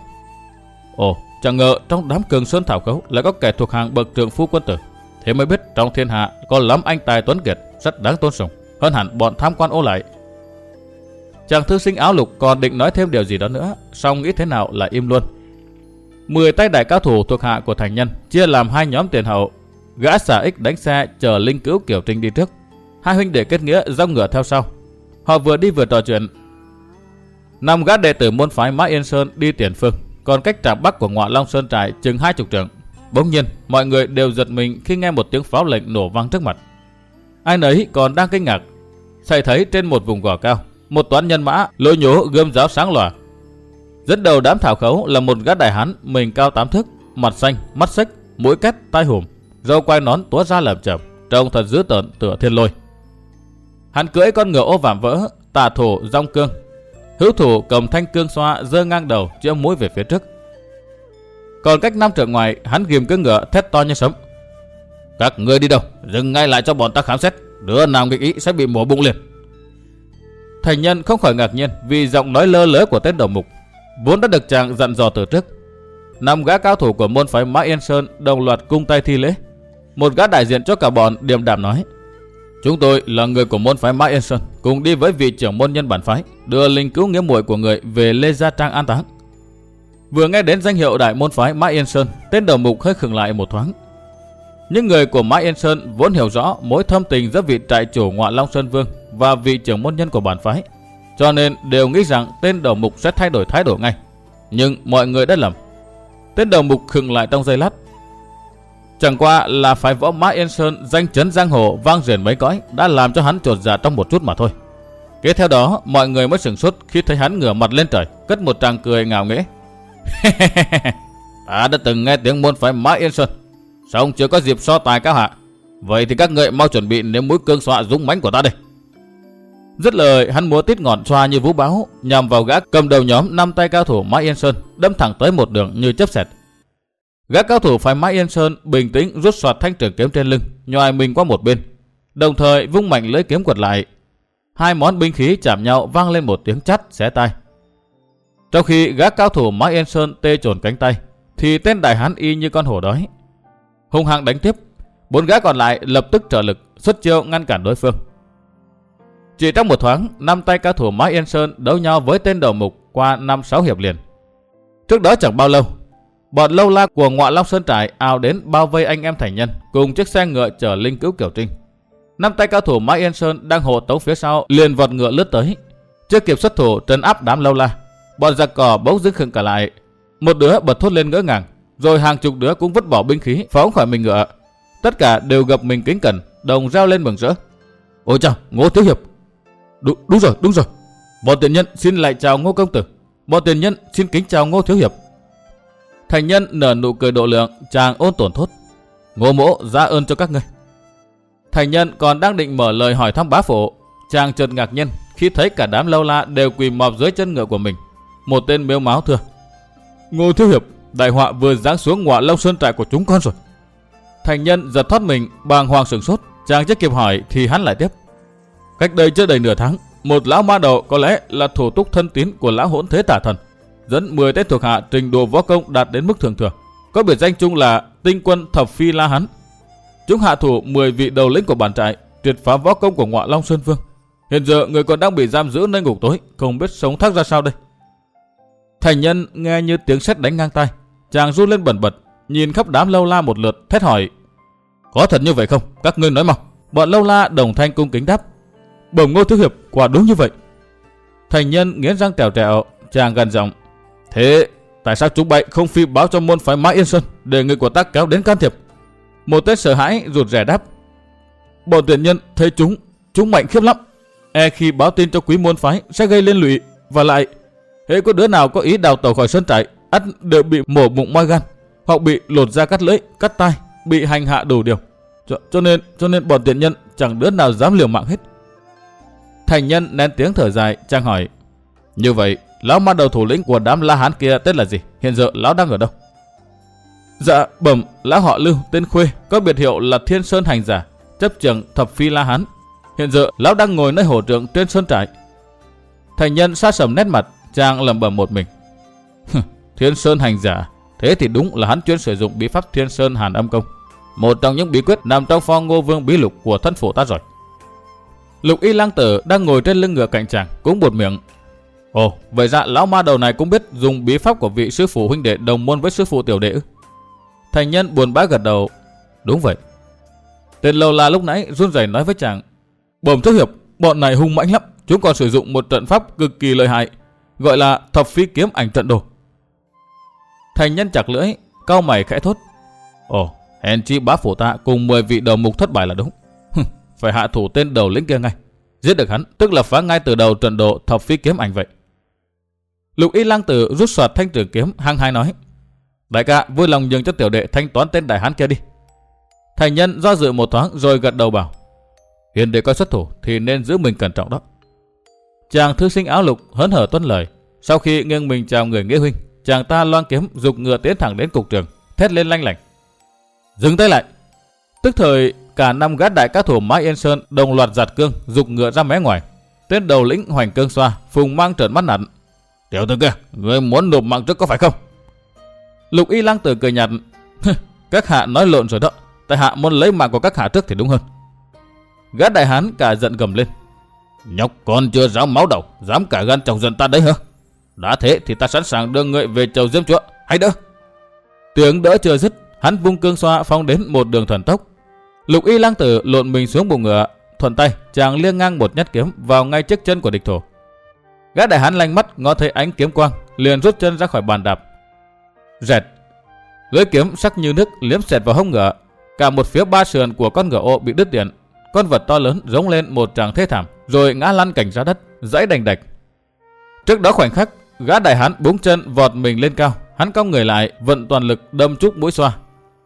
Ồ, chẳng ngờ trong đám cường sơn thảo khấu lại có kẻ thuộc hàng bậc trưởng phu quân tử. Thế mới biết trong thiên hạ có lắm anh tài tuấn kiệt rất đáng tôn sùng hơn hẳn bọn tham quan ô lại Chàng thư sinh áo lục còn định nói thêm điều gì đó nữa, song nghĩ thế nào là im luôn. Mười tay đại cao thủ thuộc hạ của thành nhân chia làm hai nhóm tiền hậu. Gã xả ích đánh xe chờ linh cứu kiểu trinh đi trước. Hai huynh đệ kết nghĩa dông ngựa theo sau. Họ vừa đi vừa trò chuyện. Năm gã đệ tử môn phái Mã Yên Sơn đi tiền phương, còn cách trạm bắc của ngọa Long Sơn trại chừng hai chục trượng. Bỗng nhiên, mọi người đều giật mình khi nghe một tiếng pháo lệnh nổ vang trước mặt. Ai nấy còn đang kinh ngạc, xảy thấy trên một vùng gò cao, một toán nhân mã lôi nhố gươm giáo sáng lòa. Dẫn đầu đám thảo khấu là một gã đại hán mình cao tám thước, mặt xanh, mắt xích, mũi két, tai hùm, râu quai nón túa ra lởm chởm, trông thật dữ tợn tựa thiên lôi. Hắn cưỡi con ngựa ô vạm vỡ, tà thủ rong cương. Hữu thủ cầm thanh cương xoa dơ ngang đầu chĩa mũi về phía trước. Còn cách năm trượng ngoài, hắn ghim cưỡi ngựa thét to như sấm. Các ngươi đi đâu? Dừng ngay lại cho bọn ta khám xét. Đứa nào nghịch ý sẽ bị mổ bụng liền. Thành nhân không khỏi ngạc nhiên vì giọng nói lơ lớ của tên đầu mục. Vốn đã được chàng dặn dò từ trước. Năm gã cao thủ của môn phái Mã Yên Sơn đồng loạt cung tay thi lễ. Một gã đại diện cho cả bọn điềm đạm nói. Chúng tôi là người của môn phái Mã Yên Sơn, cùng đi với vị trưởng môn nhân bản phái, đưa linh cứu nghĩa muội của người về Lê Gia Trang an táng. Vừa nghe đến danh hiệu đại môn phái Mã Yên Sơn, tên đầu mục hơi khựng lại một thoáng. Những người của Mã Yên Sơn vốn hiểu rõ mối thâm tình giữa vị trại chủ ngoại Long Sơn Vương và vị trưởng môn nhân của bản phái, cho nên đều nghĩ rằng tên đầu mục sẽ thay đổi thái độ ngay. Nhưng mọi người đã lầm. Tên đầu mục khựng lại trong giây lát, Chẳng qua là phái võ mã Yên Sơn danh chấn giang hồ vang rền mấy cõi đã làm cho hắn trột dạ trong một chút mà thôi. Kế theo đó, mọi người mới sửng sốt khi thấy hắn ngửa mặt lên trời, cất một tràng cười ngạo nghễ. Ta đã từng nghe tiếng môn phái mã Yên Sơn, xong chưa có dịp so tài cao hạ. Vậy thì các người mau chuẩn bị nếm mũi cương xoa dũng mãnh của ta đây. Dứt lời, hắn múa tít ngọn xoa như vũ báo, nhằm vào gã cầm đầu nhóm năm tay cao thủ Mã Yên Sơn, đâm thẳng tới một đường như chớp xẹt. Gã cao thủ phái Mã Yên Sơn bình tĩnh rút soạt thanh trường kiếm trên lưng, nhòi mình qua một bên, đồng thời vung mạnh lưỡi kiếm quật lại. Hai món binh khí chạm nhau vang lên một tiếng chát xé tai. Trong khi gã cao thủ Mã Yên Sơn tê trồn cánh tay, thì tên đại hán y như con hổ đói. Hung hăng đánh tiếp, bốn gã còn lại lập tức trợ lực, xuất chiêu ngăn cản đối phương. Chỉ trong một thoáng, năm tay cao thủ Mã Yên Sơn đấu nhau với tên đầu mục qua năm sáu hiệp liền. Trước đó chẳng bao lâu, Bọn lâu la của ngọa Long Sơn Trại ào đến bao vây anh em thành nhân cùng chiếc xe ngựa chở linh cứu Kiều Trinh. Năm tay cao thủ Mã Yên Sơn đang hộ tống phía sau liền vọt ngựa lướt tới. Chưa kịp xuất thủ trấn áp đám lâu la, bọn giặc cỏ bỗng dưng khựng cả lại. Một đứa bật thốt lên ngỡ ngàng, rồi hàng chục đứa cũng vứt bỏ binh khí phóng khỏi mình ngựa. Tất cả đều gặp mình kính cẩn, đồng reo lên mừng rỡ. Ôi chào, Ngô Thiếu Hiệp. Đúng, đúng rồi, đúng rồi. Bọn tiền nhân xin lại chào Ngô Công Tử. Bọn tiền nhân xin kính chào Ngô Thiếu Hiệp. Thành nhân nở nụ cười độ lượng, chàng ôn tổn thốt. Ngô mỗ ra ơn cho các ngươi. Thành nhân còn đang định mở lời hỏi thăm bá phổ. Chàng chợt ngạc nhiên khi thấy cả đám lâu la đều quỳ mọp dưới chân ngựa của mình. Một tên miếu máu thưa. Ngô Thiếu Hiệp, đại họa vừa giáng xuống ngọa Long Sơn trại của chúng con rồi. Thành nhân giật thoát mình, bàng hoàng sửng sốt. Chàng chưa kịp hỏi thì hắn lại tiếp. Cách đây chưa đầy nửa tháng, một lão ma đầu có lẽ là thủ túc thân tín của lão hỗn thế tả thần dẫn 10 tên thuộc hạ trình độ võ công đạt đến mức thường thường, có biệt danh chung là tinh quân thập phi la hán. Chúng hạ thủ 10 vị đầu lĩnh của bản trại, triệt phá võ công của ngọa Long Sơn Vương. Hiện giờ người còn đang bị giam giữ nơi ngục tối, không biết sống thác ra sao đây. Thành nhân nghe như tiếng sét đánh ngang tai, chàng run lên bẩn bật, nhìn khắp đám lâu la một lượt, thét hỏi: "Có thật như vậy không? Các ngươi nói mau." Bọn lâu la đồng thanh cung kính đáp: "Bẩm Ngô thiếu hiệp, quả đúng như vậy." Thành nhân nghiến răng tèo tèo chàng gần giọng: Thế tại sao chúng bậy không phi báo cho môn phái Mã Yên Sơn để người của ta kéo đến can thiệp? Một tên sợ hãi rụt rè đáp. Bọn tuyển nhân thấy chúng, chúng mạnh khiếp lắm. E khi báo tin cho quý môn phái sẽ gây liên lụy và lại hễ có đứa nào có ý đào tẩu khỏi sơn trại, ắt đều bị mổ bụng moi gan, hoặc bị lột da cắt lưỡi, cắt tai, bị hành hạ đủ điều. Cho, cho nên cho nên bọn tiện nhân chẳng đứa nào dám liều mạng hết. Thành nhân nén tiếng thở dài, trang hỏi: "Như vậy, Lão ma đầu thủ lĩnh của đám La Hán kia tên là gì? Hiện giờ lão đang ở đâu? Dạ, bẩm, lão họ Lưu, tên Khuê, có biệt hiệu là Thiên Sơn Hành Giả, chấp trưởng thập phi La Hán. Hiện giờ lão đang ngồi nơi hổ trượng trên sơn trại. Thành nhân sát sầm nét mặt, chàng lẩm bẩm một mình. Thiên Sơn Hành Giả, thế thì đúng là hắn chuyên sử dụng bí pháp Thiên Sơn Hàn Âm Công. Một trong những bí quyết nằm trong phong ngô vương bí lục của thân phổ ta rồi. Lục y lang tử đang ngồi trên lưng ngựa cạnh chàng, cũng buột miệng Ồ, vậy ra lão ma đầu này cũng biết dùng bí pháp của vị sư phụ huynh đệ đồng môn với sư phụ tiểu đệ Thành nhân buồn bã gật đầu. Đúng vậy. Tên lâu la lúc nãy run rẩy nói với chàng. Bồm thức hiệp, bọn này hung mãnh lắm. Chúng còn sử dụng một trận pháp cực kỳ lợi hại. Gọi là thập phi kiếm ảnh trận đồ. Thành nhân chặt lưỡi, cao mày khẽ thốt. Ồ, hèn chi bá phủ ta cùng 10 vị đầu mục thất bại là đúng. Phải hạ thủ tên đầu lĩnh kia ngay. Giết được hắn, tức là phá ngay từ đầu trận độ thập phi kiếm ảnh vậy. Lục y lang tử rút soạt thanh trường kiếm, hăng hai nói. Đại ca, vui lòng nhường cho tiểu đệ thanh toán tên đại hán kia đi. Thành nhân do dự một thoáng rồi gật đầu bảo. Hiền đệ coi xuất thủ thì nên giữ mình cẩn trọng đó. Chàng thư sinh áo lục hớn hở tuân lời. Sau khi nghiêng mình chào người nghĩa huynh, chàng ta loan kiếm dục ngựa tiến thẳng đến cục trường, thét lên lanh lảnh. Dừng tay lại. Tức thời cả năm gác đại các thủ Mã Yên Sơn đồng loạt giặt cương, dục ngựa ra mé ngoài. Tên đầu lĩnh hoành cương xoa, phùng mang trợn mắt nặn. Tiểu tử kia, người muốn nộp mạng trước có phải không? Lục y lang tử cười nhạt. các hạ nói lộn rồi đó. Tại hạ muốn lấy mạng của các hạ trước thì đúng hơn. Gã đại hán cả giận gầm lên. Nhóc con chưa dám máu đầu, dám cả gan chồng giận ta đấy hả? Đã thế thì ta sẵn sàng đưa người về chầu diêm chúa, hay đỡ? Tiếng đỡ chưa dứt, hắn vung cương xoa phong đến một đường thần tốc. Lục y lang tử lộn mình xuống bụng ngựa, thuận tay chàng liêng ngang một nhát kiếm vào ngay trước chân của địch thủ. Gã đại hán lanh mắt ngó thấy ánh kiếm quang, liền rút chân ra khỏi bàn đạp. Rẹt, lưỡi kiếm sắc như nước liếm xẹt vào hông ngựa, cả một phía ba sườn của con ngựa ô bị đứt điện. Con vật to lớn giống lên một tràng thế thảm, rồi ngã lăn cảnh ra đất, dãy đành đạch. Trước đó khoảnh khắc, gã đại hán búng chân vọt mình lên cao, hắn cong người lại, vận toàn lực đâm trúc mũi xoa,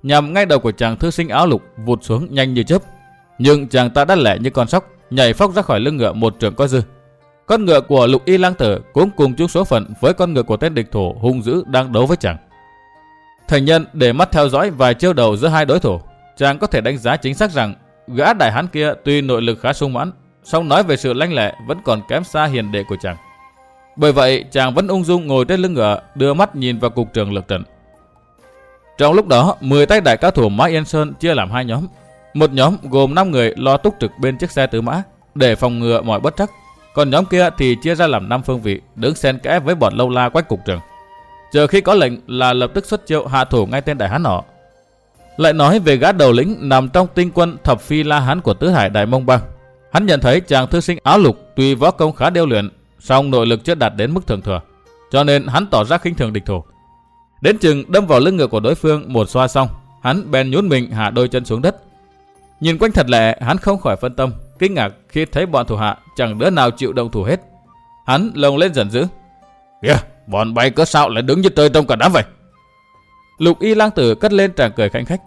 nhằm ngay đầu của chàng thư sinh áo lục vụt xuống nhanh như chớp. Nhưng chàng ta đã lẻ như con sóc, nhảy phóc ra khỏi lưng ngựa một trường có dư. Con ngựa của lục y lang tử cũng cùng chung số phận với con ngựa của tên địch thủ hung dữ đang đấu với chàng. Thành nhân để mắt theo dõi vài chiêu đầu giữa hai đối thủ, chàng có thể đánh giá chính xác rằng gã đại hán kia tuy nội lực khá sung mãn, song nói về sự lanh lẹ vẫn còn kém xa hiền đệ của chàng. Bởi vậy, chàng vẫn ung dung ngồi trên lưng ngựa, đưa mắt nhìn vào cục trường lực trận. Trong lúc đó, 10 tay đại cao thủ Mã Yên Sơn chia làm hai nhóm. Một nhóm gồm 5 người lo túc trực bên chiếc xe tứ mã để phòng ngừa mọi bất trắc. Còn nhóm kia thì chia ra làm 5 phương vị, đứng xen kẽ với bọn lâu la quách cục trường. Chờ khi có lệnh là lập tức xuất triệu hạ thủ ngay tên đại hán nọ. Lại nói về gã đầu lĩnh nằm trong tinh quân thập phi la hán của tứ hải đại mông bang. Hắn nhận thấy chàng thư sinh áo lục tuy võ công khá điêu luyện, song nội lực chưa đạt đến mức thường thừa, cho nên hắn tỏ ra khinh thường địch thủ. Đến chừng đâm vào lưng ngực của đối phương một xoa xong, hắn bèn nhún mình hạ đôi chân xuống đất. Nhìn quanh thật lẹ, hắn không khỏi phân tâm, kinh ngạc khi thấy bọn thủ hạ chẳng đứa nào chịu động thủ hết. Hắn lồng lên giận dữ. Kìa, bọn bay cớ sao lại đứng như tơi trong cả đám vậy? Lục y lang tử cất lên tràng cười khanh khách.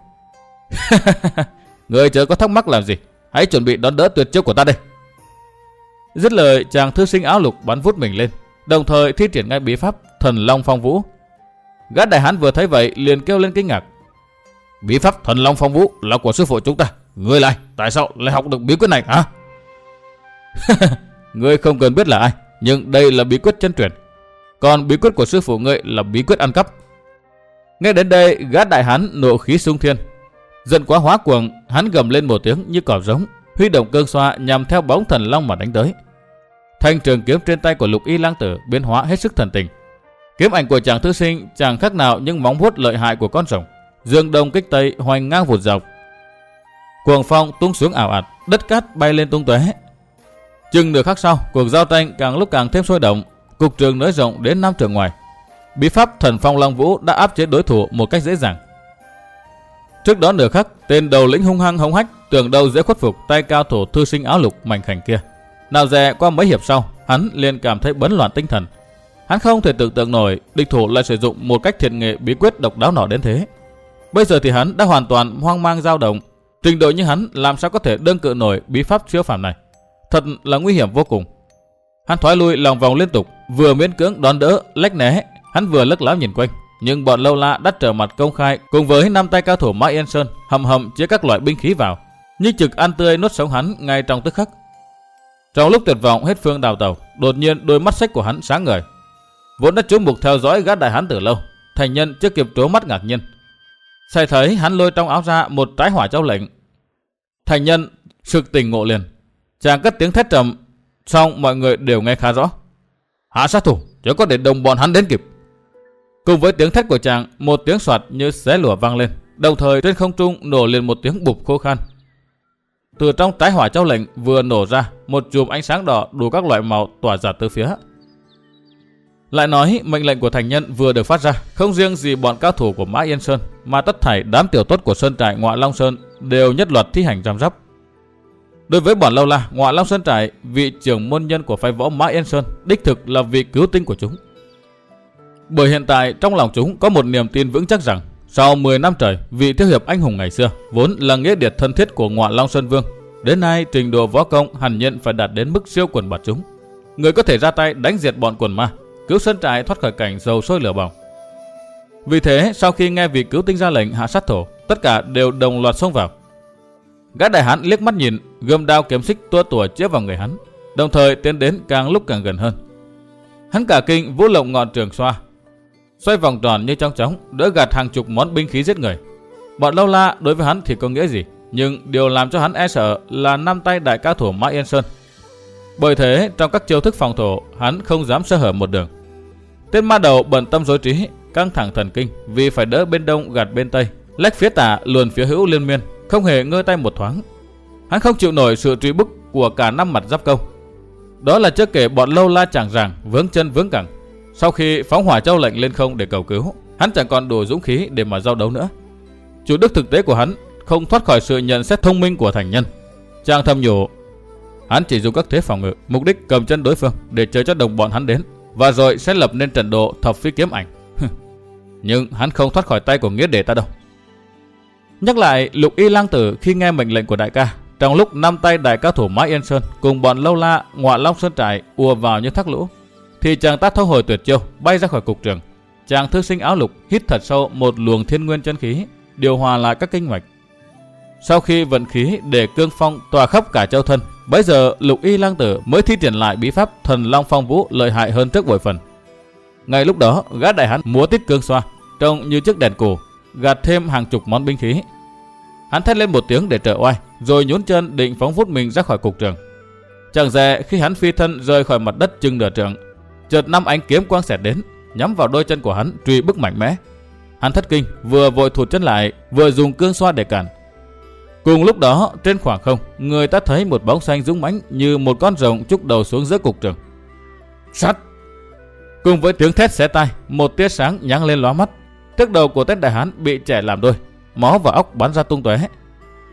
Người chớ có thắc mắc làm gì, hãy chuẩn bị đón đỡ tuyệt chiêu của ta đây. Dứt lời, chàng thư sinh áo lục bắn vút mình lên, đồng thời thi triển ngay bí pháp thần long phong vũ. Gã đại hán vừa thấy vậy liền kêu lên kinh ngạc. Bí pháp thần long phong vũ là của sư phụ chúng ta. Ngươi lại, tại sao lại học được bí quyết này hả? ngươi không cần biết là ai, nhưng đây là bí quyết chân truyền. Còn bí quyết của sư phụ ngươi là bí quyết ăn cắp. Nghe đến đây, gã đại hán nộ khí sung thiên. Giận quá hóa cuồng, hắn gầm lên một tiếng như cỏ giống, huy động cơn xoa nhằm theo bóng thần long mà đánh tới. Thanh trường kiếm trên tay của lục y lang tử biến hóa hết sức thần tình. Kiếm ảnh của chàng thư sinh chẳng khác nào những móng vuốt lợi hại của con rồng. Dương đông kích tây hoành ngang vụt dọc. Cuồng phong tung xuống ảo ạt, đất cát bay lên tung tóe. Chừng nửa khắc sau, cuộc giao tranh càng lúc càng thêm sôi động, cục trường nới rộng đến năm trường ngoài. Bí pháp thần phong long vũ đã áp chế đối thủ một cách dễ dàng. Trước đó nửa khắc, tên đầu lĩnh hung hăng hống hách, tưởng đâu dễ khuất phục tay cao thủ thư sinh áo lục mảnh khảnh kia. Nào dè qua mấy hiệp sau, hắn liền cảm thấy bấn loạn tinh thần. Hắn không thể tưởng tượng nổi địch thủ lại sử dụng một cách thiện nghệ bí quyết độc đáo nọ đến thế. Bây giờ thì hắn đã hoàn toàn hoang mang dao động. Trình độ như hắn làm sao có thể đơn cự nổi bí pháp siêu phàm này. Thật là nguy hiểm vô cùng. Hắn thoái lui lòng vòng liên tục, vừa miễn cưỡng đón đỡ, lách né, hắn vừa lắc láo nhìn quanh. Nhưng bọn lâu la đã trở mặt công khai cùng với năm tay cao thủ Mã Yên Sơn hầm hầm chứa các loại binh khí vào, như trực ăn tươi nuốt sống hắn ngay trong tức khắc. Trong lúc tuyệt vọng hết phương đào tàu, đột nhiên đôi mắt sách của hắn sáng ngời. Vốn đã chú mục theo dõi gã đại hán từ lâu, thành nhân chưa kịp trố mắt ngạc nhiên. Sai thấy hắn lôi trong áo ra một trái hỏa châu lệnh. Thành nhân sực tỉnh ngộ liền, chàng cất tiếng thét trầm, xong mọi người đều nghe khá rõ. Hạ sát thủ, chứ có để đồng bọn hắn đến kịp. Cùng với tiếng thét của chàng, một tiếng soạt như xé lửa vang lên, đồng thời trên không trung nổ liền một tiếng bụp khô khan. Từ trong trái hỏa châu lệnh vừa nổ ra một chùm ánh sáng đỏ đủ các loại màu tỏa ra từ phía. Lại nói mệnh lệnh của thành nhân vừa được phát ra, không riêng gì bọn cao thủ của Mã Yên Sơn, mà tất thảy đám tiểu tốt của Sơn Trại ngoại Long Sơn đều nhất loạt thi hành giám rắp. Đối với bọn lâu la, ngoại Long Sơn Trại, vị trưởng môn nhân của phái võ Mã Yên Sơn, đích thực là vị cứu tinh của chúng. Bởi hiện tại trong lòng chúng có một niềm tin vững chắc rằng sau 10 năm trời, vị thiếu hiệp anh hùng ngày xưa vốn là nghĩa điệt thân thiết của ngoại Long Sơn Vương. Đến nay trình độ võ công hẳn nhận phải đạt đến mức siêu quần bạt chúng. Người có thể ra tay đánh diệt bọn quần ma, cứu Sơn Trại thoát khỏi cảnh dầu sôi lửa bỏng. Vì thế, sau khi nghe vị cứu tinh ra lệnh hạ sát thổ, tất cả đều đồng loạt xông vào. Gã đại hán liếc mắt nhìn, gươm đao kiếm xích tua tủa chĩa vào người hắn, đồng thời tiến đến càng lúc càng gần hơn. Hắn cả kinh vũ lộng ngọn trường xoa, xoay vòng tròn như trong chóng, đỡ gạt hàng chục món binh khí giết người. Bọn lâu la đối với hắn thì có nghĩa gì, nhưng điều làm cho hắn e sợ là năm tay đại cao thủ Mã Yên Sơn. Bởi thế, trong các chiêu thức phòng thủ, hắn không dám sơ hở một đường. Tên ma đầu bận tâm rối trí, căng thẳng thần kinh vì phải đỡ bên đông gạt bên tây, lách phía tả luồn phía hữu liên miên, không hề ngơi tay một thoáng. Hắn không chịu nổi sự truy bức của cả năm mặt giáp công. Đó là chưa kể bọn lâu la chẳng ràng, vướng chân vướng cẳng. Sau khi phóng hỏa châu lệnh lên không để cầu cứu, hắn chẳng còn đủ dũng khí để mà giao đấu nữa. Chủ đức thực tế của hắn không thoát khỏi sự nhận xét thông minh của thành nhân. Chàng thầm nhủ, hắn chỉ dùng các thế phòng ngự, mục đích cầm chân đối phương để chờ cho đồng bọn hắn đến, và rồi sẽ lập nên trận độ thập phi kiếm ảnh. Nhưng hắn không thoát khỏi tay của nghĩa đệ ta đâu. Nhắc lại lục y lang tử khi nghe mệnh lệnh của đại ca, trong lúc năm tay đại cao thủ Mã Yên Sơn cùng bọn lâu la ngọa long sơn trại ùa vào như thác lũ, thì chàng ta thâu hồi tuyệt chiêu bay ra khỏi cục trường. Chàng thư sinh áo lục hít thật sâu một luồng thiên nguyên chân khí, điều hòa lại các kinh mạch. Sau khi vận khí để cương phong tỏa khắp cả châu thân, bấy giờ lục y lang tử mới thi triển lại bí pháp thần long phong vũ lợi hại hơn trước bội phần. Ngay lúc đó, gã đại hán múa tít cương xoa, trông như chiếc đèn cổ, gạt thêm hàng chục món binh khí. Hắn thét lên một tiếng để trợ oai, rồi nhún chân định phóng vút mình ra khỏi cục trường. Chẳng dè khi hắn phi thân rơi khỏi mặt đất chừng nửa trường, chợt năm ánh kiếm quang xẹt đến, nhắm vào đôi chân của hắn truy bức mạnh mẽ. Hắn thất kinh, vừa vội thụt chân lại, vừa dùng cương xoa để cản. Cùng lúc đó, trên khoảng không, người ta thấy một bóng xanh dũng mãnh như một con rồng trúc đầu xuống giữa cục trường. sắt Cùng với tiếng thét xé tai, một tia sáng nhắn lên lóa mắt. Trước đầu của tên đại hán bị trẻ làm đôi, máu và óc bắn ra tung tóe.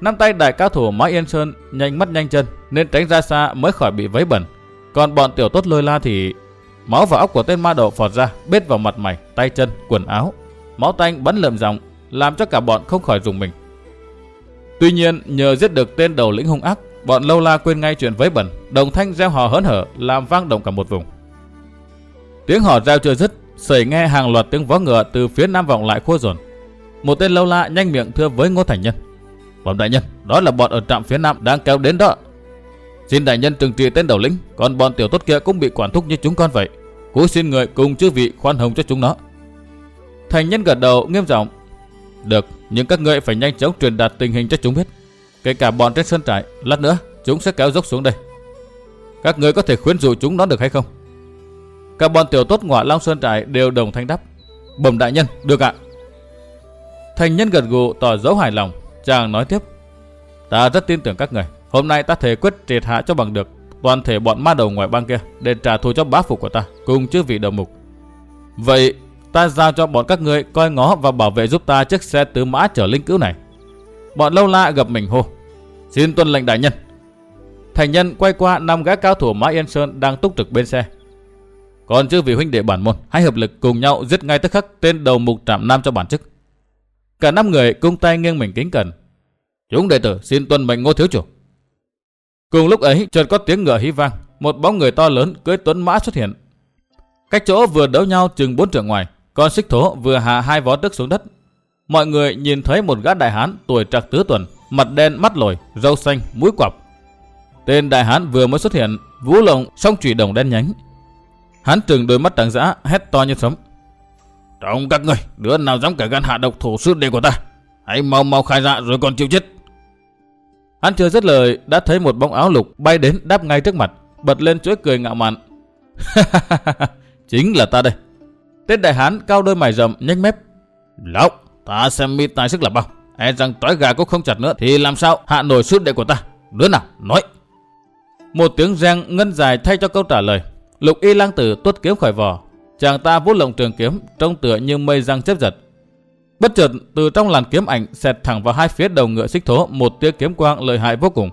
Năm tay đại cao thủ Mã Yên Sơn nhanh mắt nhanh chân nên tránh ra xa mới khỏi bị vấy bẩn. Còn bọn tiểu tốt lôi la thì máu và óc của tên ma đầu phọt ra, bết vào mặt mày, tay chân, quần áo. Máu tanh bắn lượm dòng, làm cho cả bọn không khỏi dùng mình. Tuy nhiên, nhờ giết được tên đầu lĩnh hung ác, bọn lâu la quên ngay chuyện vấy bẩn, đồng thanh reo hò hớn hở, làm vang động cả một vùng. Tiếng hò reo chưa dứt, sẩy nghe hàng loạt tiếng vó ngựa từ phía nam vọng lại khua dồn. Một tên lâu la nhanh miệng thưa với Ngô Thành Nhân. Bẩm đại nhân, đó là bọn ở trạm phía nam đang kéo đến đó. Xin đại nhân trừng trị tên đầu lĩnh, còn bọn tiểu tốt kia cũng bị quản thúc như chúng con vậy. Cố xin người cùng chư vị khoan hồng cho chúng nó. Thành nhân gật đầu nghiêm giọng. Được, nhưng các ngươi phải nhanh chóng truyền đạt tình hình cho chúng biết. Kể cả bọn trên sân trại, lát nữa chúng sẽ kéo dốc xuống đây. Các ngươi có thể khuyến dụ chúng nó được hay không? Các bọn tiểu tốt ngọa Long Sơn Trại đều đồng thanh đáp. Bẩm đại nhân, được ạ. Thành nhân gật gù tỏ dấu hài lòng. Chàng nói tiếp. Ta rất tin tưởng các người. Hôm nay ta thể quyết triệt hạ cho bằng được toàn thể bọn ma đầu ngoài bang kia để trả thù cho bá phục của ta cùng chư vị đầu mục. Vậy ta giao cho bọn các ngươi coi ngó và bảo vệ giúp ta chiếc xe tứ mã chở linh cứu này. Bọn lâu la gặp mình hô. Xin tuân lệnh đại nhân. Thành nhân quay qua năm gã cao thủ Mã Yên Sơn đang túc trực bên xe. Còn chư vị huynh đệ bản môn, hãy hợp lực cùng nhau giết ngay tức khắc tên đầu mục trạm nam cho bản chức. Cả năm người cung tay nghiêng mình kính cẩn. Chúng đệ tử xin tuân mệnh ngô thiếu chủ. Cùng lúc ấy chợt có tiếng ngựa hí vang, một bóng người to lớn cưỡi tuấn mã xuất hiện. Cách chỗ vừa đấu nhau chừng bốn trượng ngoài, con xích thố vừa hạ hai vó tức xuống đất. Mọi người nhìn thấy một gã đại hán tuổi trạc tứ tuần, mặt đen mắt lồi, râu xanh, mũi quặp. Tên đại hán vừa mới xuất hiện, vũ lồng song chủy đồng đen nhánh, Hắn trừng đôi mắt trắng dã, hét to như sấm. Trong các người, đứa nào dám cả gan hạ độc thủ sư đệ của ta, hãy mau mau khai ra rồi còn chịu chết. Hắn chưa dứt lời, đã thấy một bóng áo lục bay đến đáp ngay trước mặt, bật lên chuỗi cười ngạo mạn. Chính là ta đây. Tên đại hán cao đôi mày rậm, nhanh mép. Lão, ta xem mi tài sức là bao. E rằng trói gà cũng không chặt nữa thì làm sao hạ nổi sư đệ của ta. Đứa nào, nói. Một tiếng reng ngân dài thay cho câu trả lời. Lục y lang tử tuốt kiếm khỏi vỏ. Chàng ta vút lồng trường kiếm trông tựa như mây răng chớp giật. Bất chợt từ trong làn kiếm ảnh xẹt thẳng vào hai phía đầu ngựa xích thố một tia kiếm quang lợi hại vô cùng.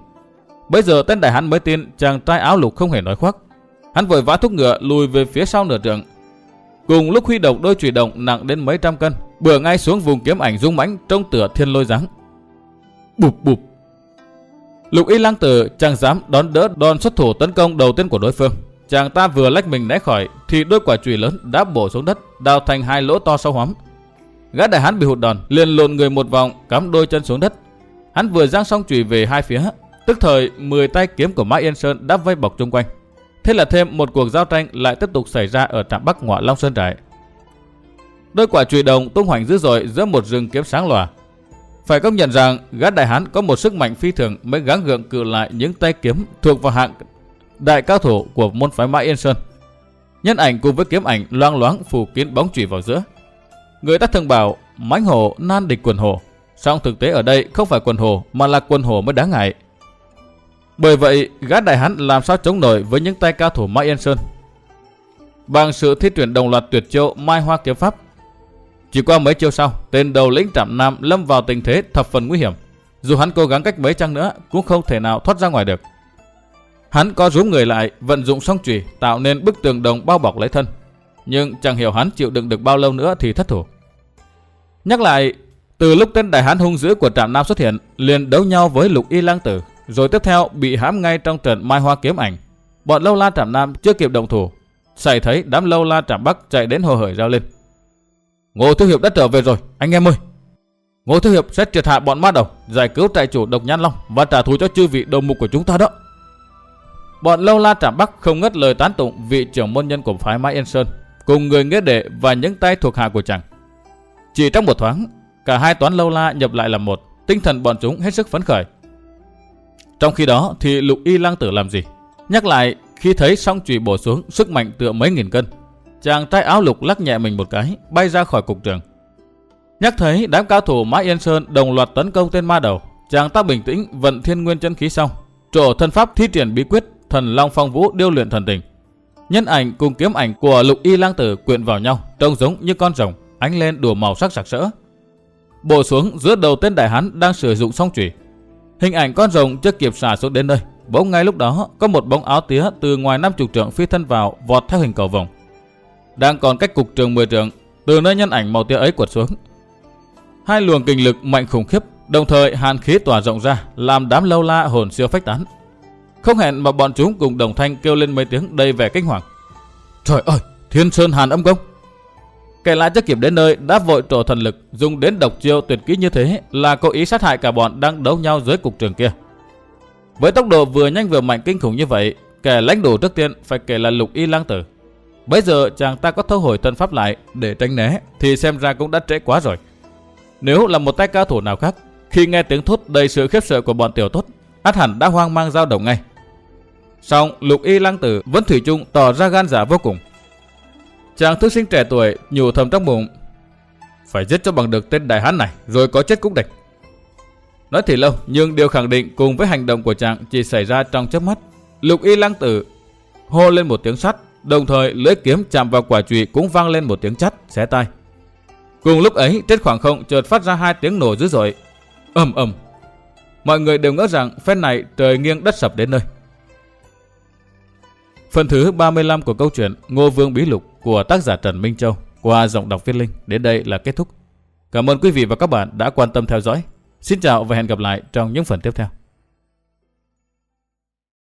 Bây giờ tên đại hán mới tin chàng trai áo lục không hề nói khoác. Hắn vội vã thúc ngựa lùi về phía sau nửa trượng. Cùng lúc huy động đôi chùy động nặng đến mấy trăm cân, bừa ngay xuống vùng kiếm ảnh rung mãnh trong tựa thiên lôi giáng. Bụp bụp. Lục y lang tử chẳng dám đón đỡ đòn xuất thủ tấn công đầu tiên của đối phương. Chàng ta vừa lách mình né khỏi thì đôi quả chùy lớn đã bổ xuống đất, đào thành hai lỗ to sâu hoắm. Gã đại hán bị hụt đòn, liền lộn người một vòng, cắm đôi chân xuống đất. Hắn vừa giang xong chùy về hai phía, tức thời 10 tay kiếm của Mã Yên Sơn đã vây bọc chung quanh. Thế là thêm một cuộc giao tranh lại tiếp tục xảy ra ở trạm Bắc Ngọa Long Sơn Trại. Đôi quả chùy đồng tung hoành dữ dội giữa một rừng kiếm sáng lòa. Phải công nhận rằng gã đại hán có một sức mạnh phi thường mới gắng gượng cự lại những tay kiếm thuộc vào hạng đại cao thủ của môn phái Mã Yên Sơn. Nhân ảnh cùng với kiếm ảnh loang loáng phủ kín bóng chùy vào giữa. Người ta thường bảo mãnh hổ nan địch quần hổ. Song thực tế ở đây không phải quần hổ mà là quần hổ mới đáng ngại. Bởi vậy, gã đại hán làm sao chống nổi với những tay cao thủ mai Yên Sơn. Bằng sự thi tuyển đồng loạt tuyệt chiêu Mai Hoa Kiếm Pháp. Chỉ qua mấy chiêu sau, tên đầu lĩnh Trạm Nam lâm vào tình thế thập phần nguy hiểm. Dù hắn cố gắng cách mấy chăng nữa, cũng không thể nào thoát ra ngoài được. Hắn có rúm người lại, vận dụng song chùy tạo nên bức tường đồng bao bọc lấy thân. Nhưng chẳng hiểu hắn chịu đựng được bao lâu nữa thì thất thủ. Nhắc lại, từ lúc tên đại hán hung dữ của Trạm Nam xuất hiện, liền đấu nhau với Lục Y Lang Tử, rồi tiếp theo bị hãm ngay trong trận Mai Hoa kiếm ảnh. Bọn lâu la Trạm Nam chưa kịp động thủ, xảy thấy đám lâu la Trạm Bắc chạy đến hồ hởi giao lên. Ngô Thiếu Hiệp đã trở về rồi, anh em ơi! Ngô Thiếu Hiệp sẽ triệt hạ bọn ma đầu, giải cứu trại chủ Độc Nhan Long và trả thù cho chư vị đầu mục của chúng ta đó. Bọn lâu la Trạm Bắc không ngất lời tán tụng vị trưởng môn nhân của phái Mai Yên Sơn, cùng người nghĩa đệ và những tay thuộc hạ của chàng. Chỉ trong một thoáng, cả hai toán lâu la nhập lại làm một, tinh thần bọn chúng hết sức phấn khởi. Trong khi đó thì lục y lang tử làm gì? Nhắc lại, khi thấy song chùy bổ xuống, sức mạnh tựa mấy nghìn cân. Chàng trai áo lục lắc nhẹ mình một cái, bay ra khỏi cục trường. Nhắc thấy đám cao thủ Mã Yên Sơn đồng loạt tấn công tên ma đầu, chàng ta bình tĩnh vận thiên nguyên chân khí xong, trổ thân pháp thi triển bí quyết thần long phong vũ điêu luyện thần tình. Nhân ảnh cùng kiếm ảnh của lục y lang tử quyện vào nhau, trông giống như con rồng, ánh lên đủ màu sắc sặc sỡ. Bổ xuống giữa đầu tên đại hán đang sử dụng song chùy. Hình ảnh con rồng chưa kịp xả xuống đến nơi, bỗng ngay lúc đó có một bóng áo tía từ ngoài năm chục trượng phi thân vào, vọt theo hình cầu vồng. Đang còn cách cục trường 10 trượng, từ nơi nhân ảnh màu tía ấy quật xuống. Hai luồng kinh lực mạnh khủng khiếp, đồng thời hàn khí tỏa rộng ra, làm đám lâu la hồn siêu phách tán. Không hẹn mà bọn chúng cùng đồng thanh kêu lên mấy tiếng đầy vẻ kinh hoàng. Trời ơi, thiên sơn hàn âm công! Kẻ lại chưa kịp đến nơi đã vội trổ thần lực dùng đến độc chiêu tuyệt kỹ như thế là cố ý sát hại cả bọn đang đấu nhau dưới cục trường kia. Với tốc độ vừa nhanh vừa mạnh kinh khủng như vậy, kẻ lãnh đủ trước tiên phải kể là lục y lang tử. Bây giờ chàng ta có thâu hồi thân pháp lại để tránh né thì xem ra cũng đã trễ quá rồi. Nếu là một tay cao thủ nào khác, khi nghe tiếng thốt đầy sự khiếp sợ của bọn tiểu tốt, át hẳn đã hoang mang dao động ngay. Song lục y lang tử vẫn thủy chung tỏ ra gan giả vô cùng. Chàng thư sinh trẻ tuổi nhủ thầm trong bụng. Phải giết cho bằng được tên đại hán này, rồi có chết cũng địch. Nói thì lâu, nhưng điều khẳng định cùng với hành động của chàng chỉ xảy ra trong chớp mắt. Lục y lăng tử hô lên một tiếng sắt, đồng thời lưỡi kiếm chạm vào quả chùy cũng vang lên một tiếng chắt xé tai. Cùng lúc ấy, trên khoảng không chợt phát ra hai tiếng nổ dữ dội. ầm ầm. Mọi người đều ngỡ rằng phen này trời nghiêng đất sập đến nơi. Phần thứ 35 của câu chuyện Ngô Vương Bí Lục của tác giả Trần Minh Châu qua giọng đọc Viết Linh đến đây là kết thúc. Cảm ơn quý vị và các bạn đã quan tâm theo dõi. Xin chào và hẹn gặp lại trong những phần tiếp theo.